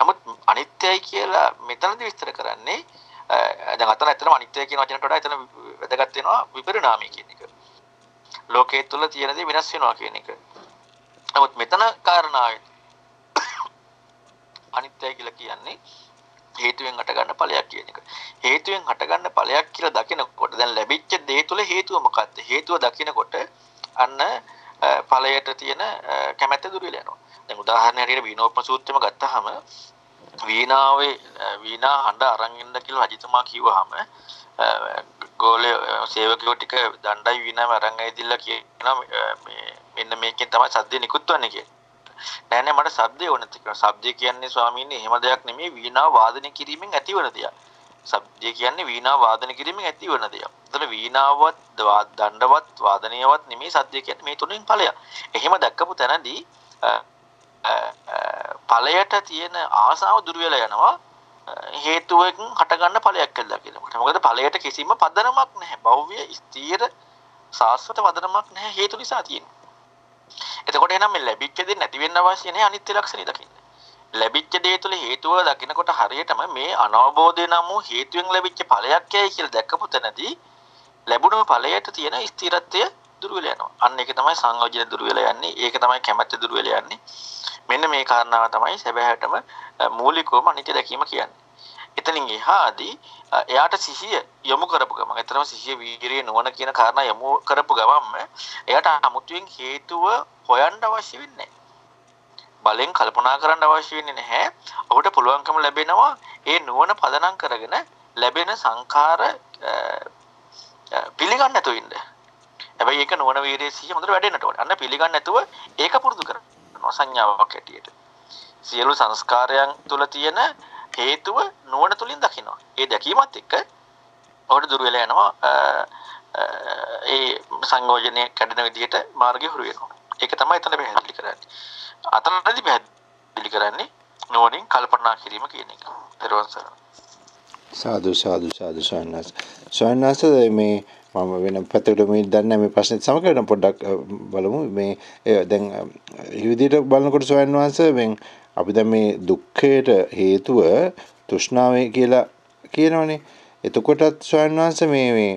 [SPEAKER 2] නමුත් අනිත්‍යයි කියලා මෙතනදී විස්තර කරන්නේ දැන් අතන ඇත්තටම අනිත්‍ය කියන වචනට වඩා එතන වැදගත් වෙනවා විපරිණාමය කියන එක. ලෝකයේ තුල තියෙන දේ වෙනස් වෙනවා කියන එක. නමුත් මෙතන කාරණාවෙන් <coughs> අනිත්‍යයි කියලා කියන්නේ හේතුවෙන් හටගන්න ඵලයක් කියන එක. හේතුවෙන් හටගන්න ඵලයක් කියලා දකිනකොට දැන් ලැබිච්ච දේ තුල හේතුව මොකක්ද? හේතුව දකිනකොට අන්න ඵලයට තියෙන කැමැත්ත දුර වෙලා යනවා. දැන් උදාහරණයක් හැටියට විනෝපම සූත්‍රෙම ගත්තාම වීණාවේ වීණා හඬ අරන් ඉන්න කියලා රජතුමා කිව්වහම ගෝලේ සේවකයෝ ටික දණ්ඩයි වීණාව අරන් ඇවිදilla කියනවා මේ මෙන්න මේකෙන් තමයි සද්දේ නිකුත්වන්නේ කියලා. නෑ නෑ මට ශබ්දය ඕන තිබුණා. ශබ්දය කියන්නේ ස්වාමීනි එහෙම දෙයක් නෙමෙයි වීණාව වාදනය කිරීමෙන් ඇතිවන දෙයක්. ශබ්දය කියන්නේ වීණාව වාදනය කිරීමෙන් ඇතිවන දෙයක්. එතන වීණාවවත් දණ්ඩවත් වාදනයවත් නෙමෙයි සද්දය කියන්නේ මේ තුනෙන් ඵලයක්. එහෙම දැක්කපු තැනදී ඵලයට තියෙන ආසාව දුර වෙලා යනවා. හේතුවකින් හටගන්න ඵලයක් කියලා කියනකොට. මොකද ඵලයට කිසිම පදනමක් නැහැ. භව්‍ය ස්ථීර සාස්වත පදනමක් නැහැ හේතු නිසා තියෙන්නේ. එතකොට එහෙනම් මේ ලැබිච්ච දේ නැති වෙන්න අවශ්‍ය නැහැ අනිත්‍ය ලක්ෂණي දකින්න. ලැබිච්ච දේ තුළ හේතුව දකිනකොට හරියටම මේ අනවබෝධය නම් වූ හේතුවෙන් ලැබිච්ච ඵලයක් යයි කියලා දැක්කපු තැනදී ලැබුණු ඵලයට තියෙන ස්ථිරත්වය දුර වෙලා යනවා. අන්න ඒක තමයි සංයෝජන දුර වෙලා යන්නේ. ඒක තමයි කැමැත්ත දුර වෙලා යන්නේ. මෙන්න මේ කාරණාව තමයි සැබෑටම මූලිකවම අනිත්‍ය දැකීම කියන්නේ. එතනින් එහාදී එයාට සිහිය යොමු කරපු ගමන් එතරම් සිහිය වීරිය නුවණ කියන කාරණා යොමු කරපු ගමන්ම එයාට අමුතුවෙන් හේතුව හොයන්න අවශ්‍ය වෙන්නේ බලෙන් කල්පනා කරන්න අවශ්‍ය වෙන්නේ නැහැ. ඔහුට පුළුවන්කම ලැබෙනවා ඒ නුවණ පදනම් කරගෙන ලැබෙන සංඛාර පිළිගන්න නැතුව ඉන්න. හැබැයි ඒක නුවණ වීරිය සිහිය හොඳට වැඩෙන්නට ඕනේ. අන්න පිළිගන්න නැතුව ඒක පුරුදු කරනවා සංඥාවක් හැටියට. සියලු සංස්කාරයන් තුල තියෙන හේතුව නුවණ තුලින් දකිනවා. ඒ දැකීමත් එක්ක ඔහුට දුර වෙලා යනවා ඒ සංයෝජනයේ කැඩෙන විදිහට මාර්ගය හුරු වෙනවා. ඒක තමයි එතන පැහැදිලි කරන්නේ. අතනදී පැහැදිලි කරන්නේ නුවණින් කල්පනා කිරීම කියන එක. ඊට
[SPEAKER 1] සාදු සාදු සාදු සයන්නාස්. සයන්නාස් මේ මම වෙන පැත්තකට මේ දන්නේ මේ ප්‍රශ්නේ සමග පොඩ්ඩක් බලමු මේ දැන් මේ විදිහට බලනකොට සයන් වහන්සේ මෙන් අපි දැන් මේ දුක්ඛයට හේතුව තෘෂ්ණාවයි කියලා කියනවනේ. එතකොටත් ස්වාමීන් වහන්සේ මේ මේ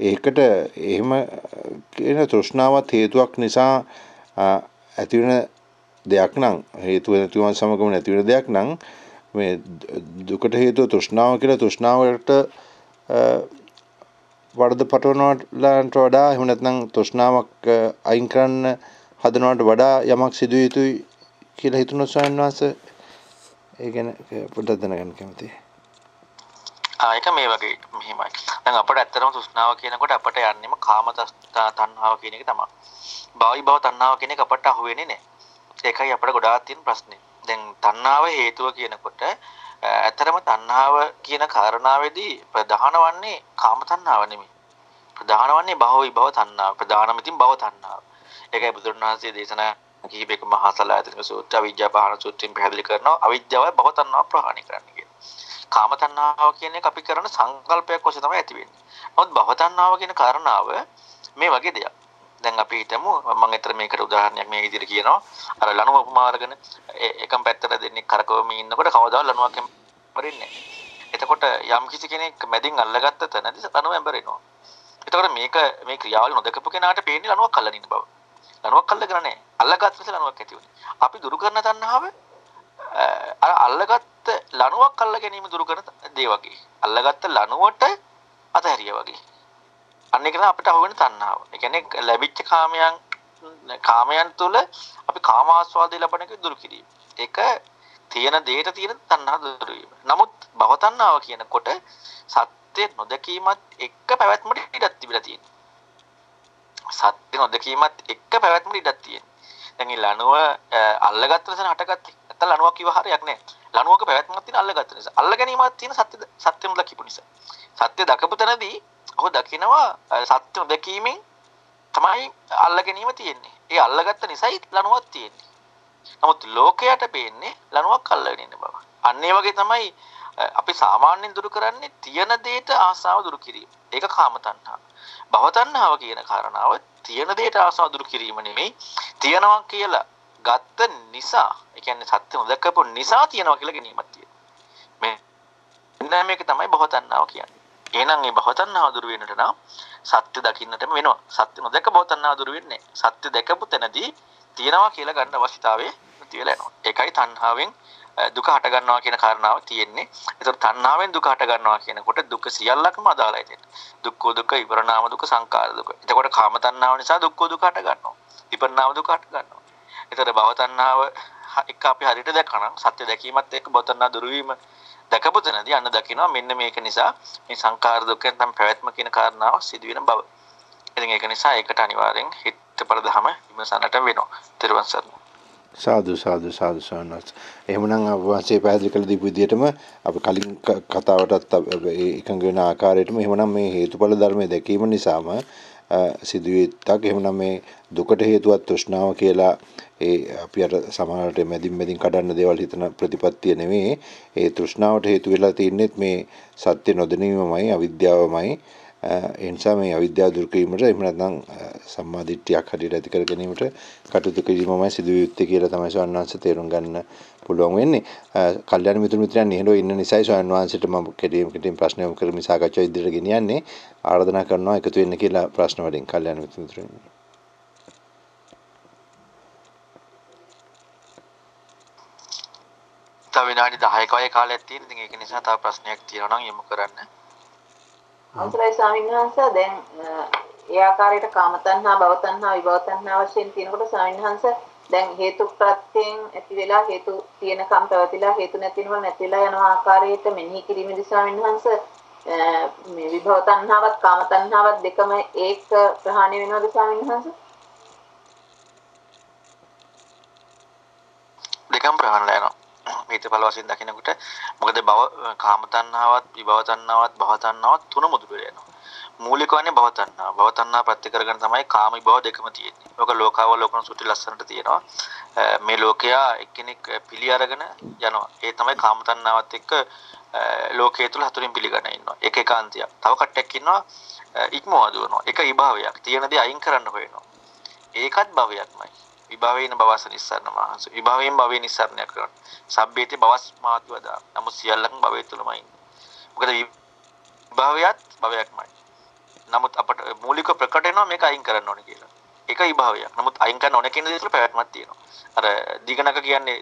[SPEAKER 1] ඒකට එහෙම කියන තෘෂ්ණාවත් හේතුවක් නිසා ඇති වෙන දෙයක් නම් හේතුව නැතිවම සමගම නැති වෙන දෙයක් නම් මේ දුකට හේතුව තෘෂ්ණාව කියලා තෘෂ්ණාවට වර්ධ පටවනට වඩා එහෙම නැත්නම් තෘෂ්ණාවක් අයින් කරන්න හදනවට වඩා යමක් සිදු යුතුයි කියලා හිතුණොත් ස්වාමීන් වහන්සේ ඒ ගැන පොඩ්ඩක් දැනගන්න කැමතියි.
[SPEAKER 2] ආ ඒක මේ වගේ මෙහිමයි. දැන් අපිට ඇත්තටම තෘෂ්ණාව කියනකොට අපිට යන්නේම කාම තණ්හාව කියන එක තමයි. භවයි භව තණ්හාව කියන එක අපිට අහු වෙන්නේ නැහැ. ඒකයි අපිට ගොඩාක් තියෙන ප්‍රශ්නේ. දැන් තණ්හාව හේතුව කියනකොට ඇත්තටම තණ්හාව කියන කාරණාවේදී ප්‍රධාන වන්නේ කාම තණ්හාව නෙමෙයි. ප්‍රධාන වන්නේ භවයි භව තණ්හාව. ප්‍රධානම ඉතින් භව තණ්හාව. ඒකයි බුදුරණවහන්සේ දේශනා කිහිපයක මහා සලායතනික සූත්‍ර අවිජ්ජා පහන සූත්‍රයෙන් පැහැදිලි කරනවා අවිජ්ජාවයි භව තණ්හාව ප්‍රහාණය කරන්න කියලා. කාම තණ්හාව කියන එක අපි කරන සංකල්පයක් ඔස්සේ තමයි ඇති වෙන්නේ. නමුත් භව තණ්හාව කියන කාරණාව මේ වගේ දෙයක්. දැන් අපි හිතමු මම අතර මේකට උදාහරණයක් මේ විදිහට කියනවා. අර ලණුව උපමා අරගෙන එකම පැත්තට දෙන්නේ කරකවමින් ඉන්නකොට කවදාවත් ලණුවක් එම්බරෙන්නේ නැහැ. එතකොට යම් කිසි කෙනෙක් මැදින් අල්ලගත්ත තැනදී ලණුව එම්බරෙනවා. එතකොට මේක මේ ක්‍රියාවල නොදකපු කෙනාට පේන්නේ ලණුවක් අල්ලන ඉන්න බව. ලණුවක් අල්ලගෙන නැහැ. අල්ලගත්ත නිසා ලණුවක් ඇති වුණේ. අපි දුරු කරන තණ්හාව අර අල්ලගත්ත ලණුවක් අල්ල ගැනීම දුරු කරන දේ වගේ. අල්ලගත්ත ලණුවට අතහැරියා වගේ. අන්න ඒක තමයි අපිට අහුවෙන තණ්හාව. ඒ කියන්නේ ලැබිච්ච කාමයන් කාමයන් තුළ අපි කාම ආස්වාදය ලබන එක දුරු කිරීම. ඒක තියෙන දෙයට තියෙන තණ්හා දුරු වීම. නමුත් භව තණ්හාව කියනකොට සත්‍ය නොදකීමත් එක්ක පැවැත්මට ඉඩක් තිබිලා තියෙනවා. සත්‍ය නොදකීමත් එක්ක පැවැත්මට ඉඩක් තියෙනවා. දැන් මේ ලණුව අල්ලගත්ත නිසා හටගත්තේ. නැත්නම් ලණුවක් කිව්ව හරියක් නැහැ. ලණුවක පැවැත්මක් තියෙන අල්ලගත්ත නිසා. අල්ල ගැනීමක් තියෙන සත්‍ය සත්‍යම දකිපු නිසා. සත්‍ය දකපු තැනදී ඔහු දකිනවා සත්‍ය දැකීමෙන් තමයි අල්ල ගැනීම තියෙන්නේ. ඒ අල්ලගත්ත නිසායි ලණුවක් තියෙන්නේ. නමුත් ලෝකයට පේන්නේ ලණුවක් අල්ලගෙන ඉන්න බව. අන්න ඒ වගේ තමයි අපි සාමාන්‍යයෙන් දුරු කරන්නේ තියෙන දෙයට ආසාව දුරු කිරීම. ඒක කාම තණ්හාව. භව තණ්හාව කියන කාරණාව තියෙන දෙයට ආසාව දුරු කිරීම නෙමෙයි. තියනවා කියලා ගත්ත නිසා, ඒ කියන්නේ සත්‍ය නොදකපු නිසා තියනවා කියලා ගැනීමක් තියෙනවා. මේ මේක තමයි භව තණ්හාව කියන්නේ. එහෙනම් මේ භව තණ්හාව දුරු වෙනට නම් සත්‍ය දකින්නටම වෙනවා. සත්‍ය නොදැක බව තණ්හාව දුරු වෙන්නේ. සත්‍ය දැකපු තැනදී තියනවා කියලා ගන්න අවශ්‍යතාවය තියලා යනවා. ඒකයි තණ්හාවෙන් දුක හට ගන්නවා කියන කාරණාව තියෙන්නේ. ඒතර තණ්හාවෙන් දුක හට ගන්නවා කියනකොට දුක සියල්ලක්ම අදාළයි දෙන්න. දුක්ඛ දුක, විපරණාම දුක, සංකාර දුක. එතකොට කාම තණ්හාව නිසා දුක්ඛ දුක හට ගන්නවා. විපරණාම දුක හට ගන්නවා. ඒතර භව තණ්හාව එක අපි හරියට දැකනම් සත්‍ය දැකීමත් එක්ක භව තණ්හා දුරු වීම දැකපු තැනදී අන්න දකිනවා මෙන්න මේක නිසා මේ සංකාර දුක නැත්නම් පැවැත්ම කියන කාරණාව සිදුවෙන බව. ඉතින් ඒක නිසා ඒකට අනිවාර්යෙන් හිත පරදහම විමසන්නට වෙනවා. ත්‍රිවන් සරණයි.
[SPEAKER 1] සාදු සාදු සාදු සානස් එහෙමනම් අවවාසේ පැහැදිලි කළ දීපු විදිහටම අපි කලින් කතාවටත් එකඟ වෙන ආකාරයටම එහෙමනම් මේ හේතුඵල ධර්මයේ දැකීම නිසාම සිදුවෙත්තක්. එහෙමනම් මේ දුකට හේතුවත් තෘෂ්ණාව කියලා ඒ අපි අර සමහරට මැදින් මැදින් කඩන්න දේවල් හිතන ප්‍රතිපත්තිය නෙවෙයි. ඒ තෘෂ්ණාවට හේතු වෙලා තින්නේ මේ සත්‍ය නොදැනීමමයි අවිද්‍යාවමයි. ඒ නිසා මේ අවිද්‍යාව දුරු කිරීමට එහෙම නැත්නම් සම්මා දිට්ඨියක් හරියට ඇති කර ගැනීමට කටයුතු කිරීමමයි සිදුවිය යුත්තේ කියලා තමයි ස්වාමීන් වහන්සේ තේරුම් ගන්න පුළුවන් වෙන්නේ. කල්යාණ මිතුරු මිත්‍රයන් එහෙරෝ ඉන්න නිසායි ස්වාමීන් වහන්සේට මම කෙටියෙන් කෙටියෙන් ප්‍රශ්න යොමු කරමින් සාකච්ඡාව ඉදිරියට ගෙනියන්නේ. ආරාධනා කරනවා එකතු වෙන්න කියලා ප්‍රශ්න වලින් කල්යාණ මිතුරු මිත්‍රයන්.
[SPEAKER 2] තව විනාඩි 10ක වගේ කාලයක් තියෙන. ඉතින් ඒක නිසා තව ප්‍රශ්නයක් තියෙනවා නම් යොමු කරන්න.
[SPEAKER 3] අවසරයි ස්වාමීන් වහන්සේ. දැන් ඒ ආකාරයට කාම තණ්හා භව තණ්හා විභව තණ්හා වශයෙන් තියෙනකොට ස්වාමීන් වහන්සේ දැන් හේතු ප්‍රත්‍යයෙන් ඇති වෙලා හේතු තියෙනකම් පැවතිලා හේතු නැතිනවල නැතිලා යන ආකාරයට මෙනෙහි කිරීමේදී ස්වාමීන් වහන්සේ මේ විභව තණ්හාවත් කාම තණ්හාවත් දෙකම ඒක ප්‍රහාණය වෙනවද ස්වාමීන් වහන්සේ?
[SPEAKER 2] දෙකම ප්‍රහාණය වෙනවා. හේතුඵල වශයෙන් දකිනකොට මොකද භව කාම තණ්හාවත් විභව තණ්හාවත් භව තණ්හාවත් තුනම දුර වෙනවා. මූලික වන්නේ භව තණ්හාව. භව තණ්හාව ප්‍රත්‍ය කරගෙන තමයි කාම විභව දෙකම තියෙන්නේ. ඔක ලෝකාවලෝකන සුටි ලස්සනට තියෙනවා. මේ ලෝකයා එක්කෙනෙක් පිළි අරගෙන යනවා. ඒ තමයි කාම තණ්හාවත් එක්ක ලෝකයේ තුල හතුරින් පිළිගන්න ඉන්නවා. ඒක ඒකාන්තයක්. තව කට්ටක් ඉන්නවා ඉක්මවා දුවනවා. ඒක විභාවයක්. තියෙන දේ අයින් කරන්න හොයනවා. ඒකත් භවයක්මයි. විභවේන භවස නිස්සාරණ මහස විභවයෙන් භවේ නිස්සාරණයක් කරනවා. සබ්බේති භවස් මාති වදා. නමුත් සියල්ලම භවය තුලමයි මොකද විභවයත් භවයක්මයි. නමුත් අපට මූලික ප්‍රකට වෙනවා මේක අයින් කරන්න ඕනේ කියලා. ඒක විභවයක්. නමුත් අයින් කරන්න ඕනේ කියන දේ තුල පැවැත්මක් තියෙනවා. අර දිගණක කියන්නේ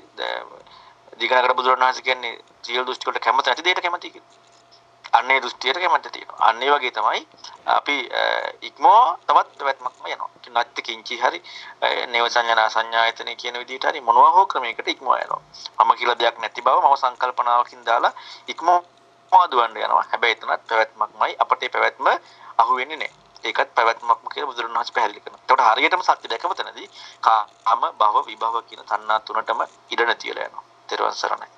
[SPEAKER 2] දිගණකට බුදුරණවහන්සේ කියන්නේ සියලු දෘෂ්ටි වලට කැමති නැති දෙයට කැමති කියලා. අන්නේ දෘෂ්ටියට කැමැත්ත තියෙනවා. අන්න ඒ වගේ තමයි අපි ඉක්මෝ තවත් පැවැත්මක්ම යනවා. නැත්te කිංචි හරි නේව සංඥා සංඥායතනෙ කියන විදිහට හරි මොනවා හෝ ක්‍රමයකට ඉක්මෝ යනවා. මම කියලා දෙයක් නැති බව මම සංකල්පනාවකින් දාලා ඉක්මෝ දුවන්න යනවා. හැබැයි එතනත් පැවැත්මක්මයි අපට ඒ පැවැත්ම අහු වෙන්නේ නැහැ. ඒකත් පැවැත්මක්ම කියලා බුදුරණවහන්සේ පැහැදිලි කරනවා. ඒකට හරියටම සත්‍ය දැකපු තැනදී කාම භව විභව කියන තණ්හා තුනටම ඉඩ නැතිලා යනවා. ත්‍රිවංශ සරණයි.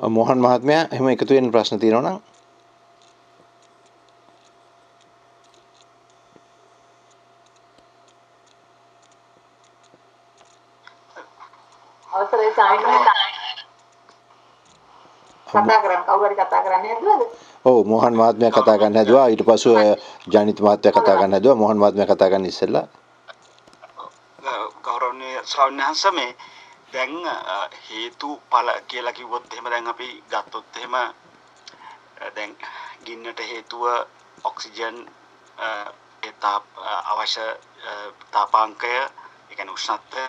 [SPEAKER 1] මොහන් මහත්මයා එහෙම එකතු වෙන්න ප්‍රශ්න තියෙනවා නම්
[SPEAKER 3] අවසරයි කතා කරන්න. කවුරු කතා කරන්න හැදුවද?
[SPEAKER 1] ඔව් මොහන් මහත්මයා කතා ගන්න හැදුවා. ඊට පස්සෙ ජනිත මහත්මයා කතා ගන්න හැදුවා. මොහන් මහත්මයා කතා ගන්න ඉස්සෙල්ලා.
[SPEAKER 4] ගෞරවනීය ස්වාමීන් වහන්සේ මේ දැන් හේතු ඵල කියලා කිව්වොත් එහෙම දැන් අපි ගත්තොත් එහෙම දැන් ගින්නට හේතුව ඔක්සිජන් ඒ තාප අවශ්‍ය තාපාංකය ඒ කියන්නේ උෂ්ණත්වය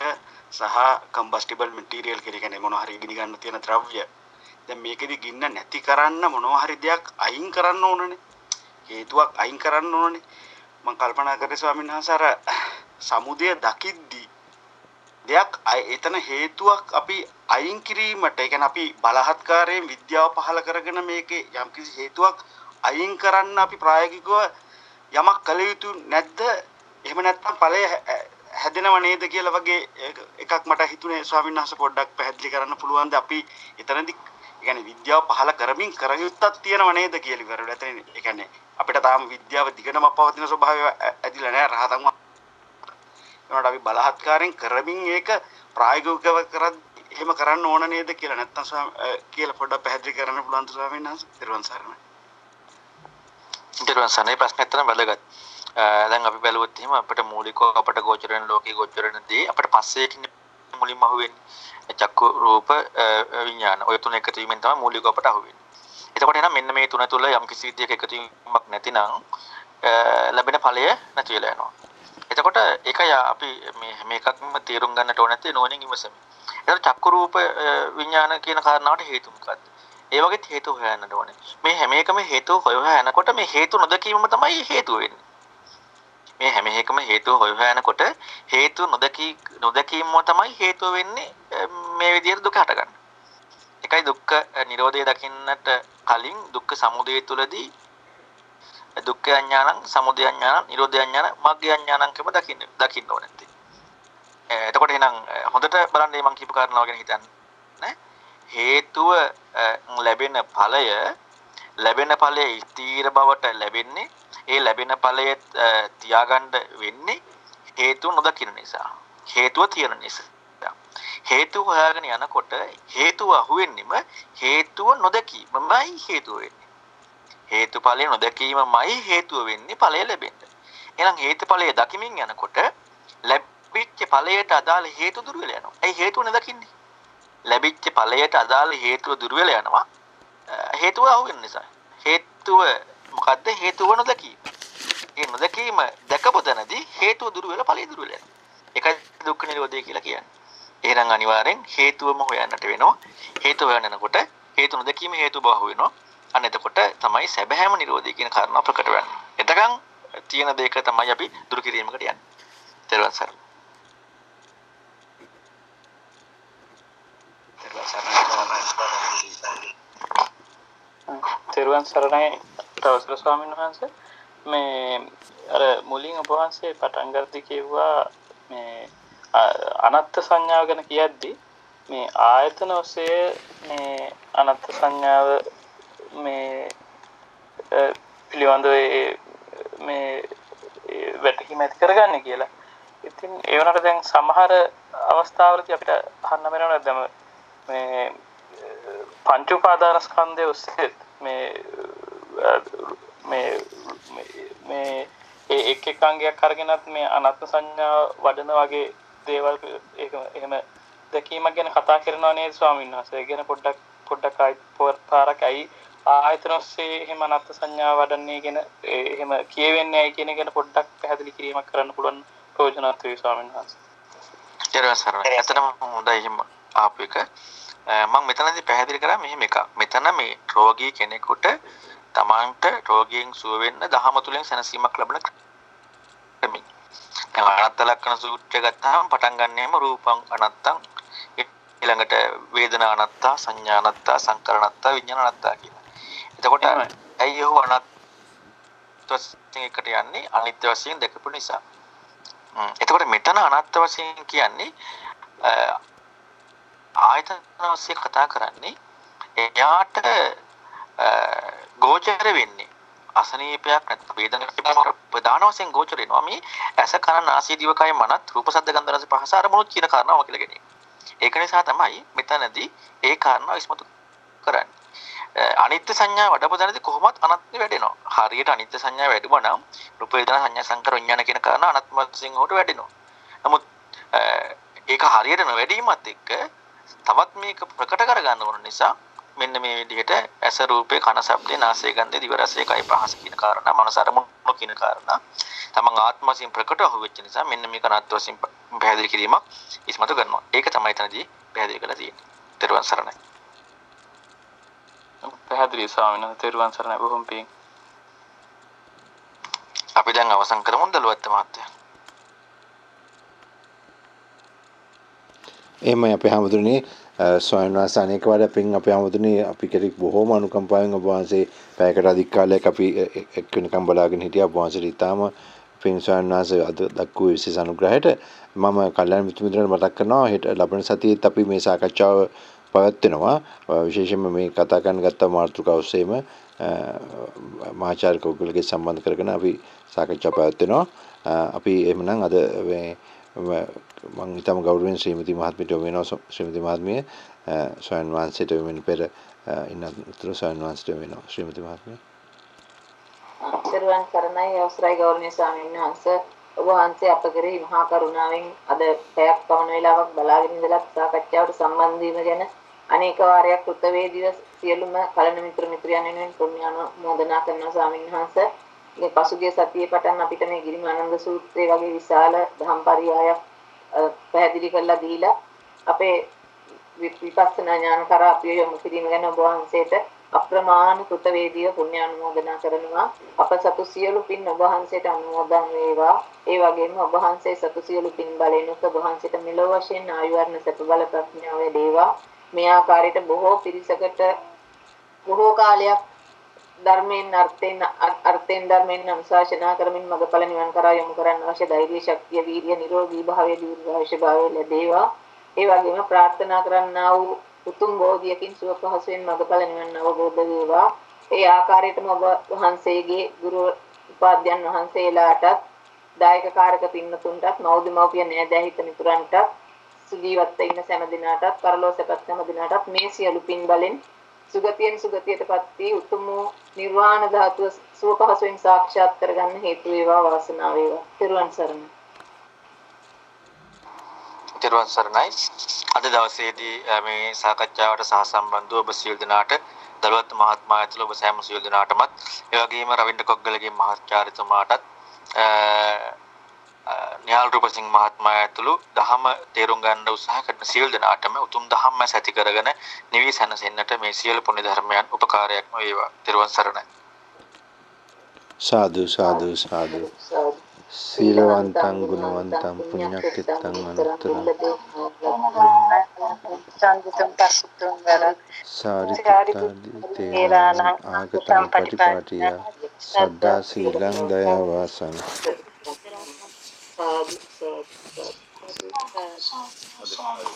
[SPEAKER 4] සහ කම්බස්ටිබල් මැටීරියල් කියලා කියන්නේ මොනවා හරි ගිනි ගන්න තියෙන ද්‍රව්‍ය. දැන් මේකෙදි ගින්න නැති කරන්න මොනවා හරි දෙයක් අයින් කරන්න ඕනනේ. හේතුවක් අයින් කරන්න ඕනනේ. මම කල්පනා කරේ ස්වාමීන් වහන්සේ අර සමුදය දකිද්දී දෙයක් එතන හේතුවක් අපි අයින් කිරීමට ඒ කියන්නේ අපි බලහත්කාරයෙන් විද්‍යාව පහල කරගෙන මේකේ යම්කිසි හේතුවක් අයින් කරන්න අපි ප්‍රායෝගිකව යමක් කළ යුතු නැද්ද? එහෙම නැත්නම් ඵලය හැදෙනව නේද කියලා වගේ එකක් මට හිතුනේ ස්වාමීන් වහන්සේ පොඩ්ඩක් පැහැදිලි කරන්න පුළුවන්ද අපි එතනදී ඒ කියන්නේ විද්‍යාව පහල කරමින් කරයුත්තක් තියෙනව නේද කියලා ඉවරට එතන ඒ කියන්නේ අපිට තාම විද්‍යාව දිගටම පවතින ස්වභාවය ඇදිලා නැහැ රහතන් ඒකට අපි බලහත්කාරයෙන් කරමින් ඒක ප්‍රායෝගිකව කරත් එහෙම කරන්න ඕන නේද කියලා නැත්තම් කියලා පොඩ්ඩක් පැහැදිලි කරන්න පුළුවන් ස්වාමීන් වහන්සේ? ත්‍රිවන් සරණයි.
[SPEAKER 2] ත්‍රිවන් සරණයි. ප්‍රශ්නේ අතන වැදගත්. දැන් අපි බැලුවොත් එහෙම අපිට මූලිකව අපිට ගෝචර වෙන ලෝකේ ගෝචර වෙන දේ අපිට පස්සේකින් මුලින්ම අහුවෙන්නේ චක්කු රූප විඥාන. ඔය තුන එකතු වීමෙන් තමයි මූලික අපට අහුවෙන්නේ. එතකොට එහෙනම් මෙන්න මේ තුන තුල යම් කිසි විදියක එකතු වීමක් නැතිනම් ලැබෙන ඵලය නැති වෙලා යනවා. එතකොට ඒකයි අපි මේ හැම එකක්ම තේරුම් ගන්නට ඕන නැත්තේ නෝනින් ඉවසමි එතකොට චක්කු රූප විඥාන කියන කාරණාවට හේතු මොකක්ද ඒ වගේ හේතු හොයන්නට ඕනේ. මේ හැම එකම හේතු හොය හොයනකොට මේ හේතු නොදකීමම තමයි හේතුව වෙන්නේ. මේ හැම එකම හේතු හොය හොයනකොට හේතු නොදකී නොදකීමම තමයි හේතුව වෙන්නේ මේ විදිහට දුක හටගන්න. එකයි දුක්ඛ නිරෝධය දකින්නට කලින් දුක්ඛ සමුදය තුලදී දුක්ඛ අඥානං සමුදය අඥානං නිරෝධය අඥානං මග්ග අඥානං කියම දකින්න දකින්න ඕනේ. එතකොට එහෙනම් හොඳට බලන්න මේ මම කියපු කාරණාව ගැන හිතන්න. නේ? හේතුව ලැබෙන ඵලය ලැබෙන ඵලය ස්ථීර බවට ලැබෙන්නේ ඒ ලැබෙන ඵලය තියාගන්න වෙන්නේ හේතුව නොදකින නිසා හේතුව තියෙන නිසා හේතුව හොයාගෙන යනකොට හේතුව අහුවෙන්නෙම හේතුව නොදකීමමයි හේතුව වෙන්නේ හේතුඵලය නොදකීමමයි හේතුව වෙන්නේ ඵලය ලැබෙන්න එහෙනම් හේතුඵලය දකිමින් යනකොට ලැබිච්ච ඵලයට අදාළ හේතු දුර වෙලා යනවා. ඒ හේතුව නොදකින්නේ. ලැබිච්ච ඵලයට අදාළ හේතුව දුර වෙලා යනවා. හේතුව අහුවෙන නිසා. හේතුව මොකද්ද? හේතුව නොදකීම. ඒ නොදකීම දැකපු තැනදී හේතුව දුර වෙලා ඵලය දුර වෙලා යනවා. ඒකයි දුක්ඛ නිරෝධය කියලා කියන්නේ. එහෙනම් අනිවාර්යෙන් හේතුවම හොයන්නට වෙනවා. හේතුව හොයනකොට හේතු නොදකීම හේතු බව වෙනවා. අන්න එතකොට තමයි සැබෑම නිරෝධය කියන කාරණා ප්‍රකට වෙන්නේ. එතකන් තියෙන දෙයක තමයි අපි දුරු කිරීමකට යන්නේ. ත්වන් සර්.
[SPEAKER 5] තෙරුවන් සරණයි තවසර ස්වාමීන් වහන්සේ මේ අර මුලින් ඔබ වහන්සේ පටන් ගද්දි කිව්වා මේ අනත්ත් සංඥාව ගැන කියද්දි මේ ආයතන ඔස්සේ මේ අනත්ත් සංඥාව මේ පිළිබඳව මේ වැටහීම ඇති කරගන්න කියලා. ඉතින් ඒ වුණාට දැන් සමහර අවස්ථාවලදී අපිට අහන්න වෙනවා දැන් මේ පංච උපාදානස්කන්ධය ඔස්සේ මේ මේ මේ ඒ එක් එක් අංගයක් අරගෙනත් මේ අනත්ම සංඥා වඩන වගේ දේවල් ඒක එහෙම දැකීමක් ගැන කතා කරනවා නේද ස්වාමීන් වහන්සේ. ඒ ගැන පොඩ්ඩක් පොඩ්ඩක් ආයි පාරක් ඇයි ආයතන ඔස්සේ එහෙම අනත්ම සංඥා වඩන්නේ ගැන එහෙම කියවෙන්නේ ඇයි කියන එක ගැන පොඩ්ඩක් පැහැදිලි කිරීමක් කරන්න පුළුවන් ප්‍රයෝජනවත් වේ ස්වාමීන් වහන්සේ.
[SPEAKER 2] ඊට පස්සේ ඇත්තටම හොඳයි එහෙම ආපු එක. මම මෙතනදී පැහැදිලි කරා මෙහෙම එකක්. මෙතන මේ රෝගී කෙනෙකුට තමන්ට රෝගියෙන් සුව වෙන්න දහම තුලින් සැනසීමක් ලැබෙන ක්‍රමයි. දැන් අනත්ත ලක්ෂණ සූත්‍රය ගත්තාම පටන් ගන්නෙම රූපං අනත්තං ඊළඟට වේදනා අනත්තා සංඥා අනත්තා සංකර අනත්තා විඥාන අනත්තා කියලා. එතකොට ඇයි ඒව අනත් වශයෙන් එකට යන්නේ අනිත්‍ය වශයෙන් දැකපු නිසා. එතකොට මෙතන අනත්ත වශයෙන් කියන්නේ ආයතන ඔස්සේ කතා කරන්නේ එයාට ගෝචර වෙන්නේ අසනීපයක් නැත්නම් වේදනාවක් ප්‍රධාන වශයෙන් ගෝචර වෙනවා මේ ඇස කන නාසය දිවකය මනත් රූප ශබ්ද ගන්ධ රස පහස අරමුණු කියන කාරණාව කියලා ගැනීම. ඒක නිසා තමයි මෙතනදී ඒ කාරණාව ඉස්මතු කරන්නේ. අනිත්‍ය සංඥා වඩපොතනදී කොහොමත් අනත්ත්‍ය වැඩෙනවා. හරියට අනිත්‍ය සංඥා වැඩුවා නම් රූප වේදනා සංඥා සංකර විඥාන කියන කාරණා අනත්ම වශයෙන් හොට වැඩෙනවා. නමුත් ඒක හරියට නොවැඩීමත් එක්ක තවත් මේක ප්‍රකට කරගන්න ඕන නිසා මෙන්න මේ විදිහට ඇස රූපේ කන ශබ්දේ නාසය ගන්ධේ දිව රසය කය පහස කියන කාරණා මනස අරමුණු කියන කාරණා තමන් ආත්ම වශයෙන් ප්‍රකට අහුවෙච්ච නිසා මෙන්න මේක අනාත්ම වශයෙන් පැහැදිලි කිරීමක් ඉස්මතු කරනවා. ඒක තමයි එතනදී පැහැදිලි කරලා තියෙන්නේ. ත්වන් සරණයි.
[SPEAKER 5] පැහැදිලි ස්වාමීන් වහන්සේ ත්වන් සරණයි බොහොම පිං.
[SPEAKER 2] අපි දැන් අවසන් කරමු දලුවත් මහත්තයා.
[SPEAKER 1] එහෙමයි අපේ හැමදෙරේ ස්වාමීන් වහන්සේ අනේක වඩා පින් අපේ හැමදෙරේ අපි කෙරෙක් බොහොම අනුකම්පාවෙන් ඔබ වහන්සේ පැයකට අධික කාලයක් අපි එක්කෙනෙක්ම බලාගෙන හිටියා ඔබ වහන්සේට ඉතාම පින් ස්වාමීන් වහන්සේ අද දක්වූ විශේෂ අනුග්‍රහයට මම කල්‍යාණ මිත්‍ර මිත්‍රයන්ට මතක් කරනවා හෙට ලබන සතියේත් අපි මේ සාකච්ඡාව පවත්වනවා. විශේෂයෙන්ම මේ කතා කරන්න ගත්ත මාතෘකාව ඔස්සේම මහාචාර්ය කෝකුලගේ සම්බන්ධ කරගෙන අපි සාකච්ඡා පවත්වනවා. අපි එහෙමනම් අද මේ මම ඊටම ගෞරවයෙන් ශ්‍රීමති මහත්මියට වෙනවා. ශ්‍රීමති මහත්මිය ස්වයන් වහන්සේට වෙමින් පෙර ඉන්න උතුරු ස්වයන් වහන්සේට වෙනවා. ශ්‍රීමති මහත්මිය.
[SPEAKER 3] දරුවන් සරණයි අවසරයි ගෞරවනීය ස්වාමීන් වහන්සේ. ඔබ වහන්සේ අප කෙරෙහි මහා කරුණාවෙන් අද පැයක් පමණ වේලාවක් බලාගෙන ඉඳලා සාකච්ඡාවට සම්බන්ධ වීම ගැන අනේක වාරයක් කෘතවේදීව සියලුම කලන මිත්‍ර මිත්‍රයන් වෙනුවෙන් පුණ්‍යානුමෝදනා කරනවා ස්වාමීන් වහන්සේ. මේ පසුගිය සතියේ පටන් අපිට මේ ගිරිමානන්ද සූත්‍රය වගේ විශාල ධම් පරියායක් පැහැදිලි කරලා දීලා අපේ විපස්සනා ඥාන කරා අපිය යොමු කිරීම ගැන ඔබ වහන්සේට අප්‍රමාණ කෘතවේදීව පුණ්‍යානුමෝදනා කරනවා අප සතු සියලු පින් ඔබ වහන්සේට අනුමෝදන් වේවා ඒ වගේම ඔබ වහන්සේ සතු සියලු පින් බලෙන් ඔබ වහන්සේට මෙලොව වශයෙන් ආයු වර්ණ සතු බල ප්‍රඥාව වේවා මේ ආකාරයට බොහෝ පිරිසකට බොහෝ කාලයක් ධර්මයෙන් අර්ථයෙන් අර්ථයෙන් ධර්මයෙන් අනුශාසනා කරමින් මඟඵල නිවන් කරා යොමු කරන්න අවශ්‍ය ධෛර්ය ශක්තිය වීර්ය නිරෝගී භාවය දීර්ඝායුෂ භාවය ලැබේවා ඒ වගේම ප්‍රාර්ථනා කරන්නා වූ උතුම් බෝධියකින් සුව පහසුවෙන් මඟඵල නිවන් අවබෝධ වේවා. ඒ ආකාරයටම ඔබ වහන්සේගේ ගුරු උපාධ්‍යයන් වහන්සේලාටත් දායක කාරක පින්නතුන්ටත් මෞදමෝපිය නෑදෑහිත මිතුරන්ටත් සුජීවත්ව ඉන්න සෑම දිනාටත් පරලෝසපත් සෑම දිනාටත් මේ සියලු පින් බලෙන් සුගතියෙන් සුගතියටපත් වී උතුම් නිර්වාණ ධාතුව සුව පහසුවෙන් සාක්ෂාත් කරගන්න හේතු වේවා වාසනාව වේවා. ත්වන් සරණයි.
[SPEAKER 2] තෙරුවන් සරණයි. අද දවසේදී මේ සාකච්ඡාවට සහසම්බන්ධ ඔබ සියලු දෙනාට දලුවත් මහත්මයා ඇතුළු ඔබ සෑම සියලු දෙනාටමත් ඒ වගේම රවින්ද්‍ර කොග්ගලගේ මහාචාර්යතුමාටත් නිහාල් රූපසිංහ මහත්මයා ඇතුළු දහම තේරුම් ගන්න උත්සාහ කරන සියලු දෙනාටම උතුම් දහම්ම ඇති කරගෙන නිවි සැනසෙන්නට මේ සියලු පුණ්‍ය ධර්මයන් උපකාරයක්ම වේවා. තෙරුවන් සරණයි.
[SPEAKER 1] සාදු සාදු සාදු සීලවන්තං ගුණවන්තං පුඤ්ඤක්කිතං අනුත්තරං
[SPEAKER 6] චන්දිතං පස්සුතුං වර
[SPEAKER 1] සාරිපුත්තාදී තේරාණං ආගතං පටිපාටිය සද්දා සීලං දයා වාසං
[SPEAKER 3] සාදු සාදු සාදු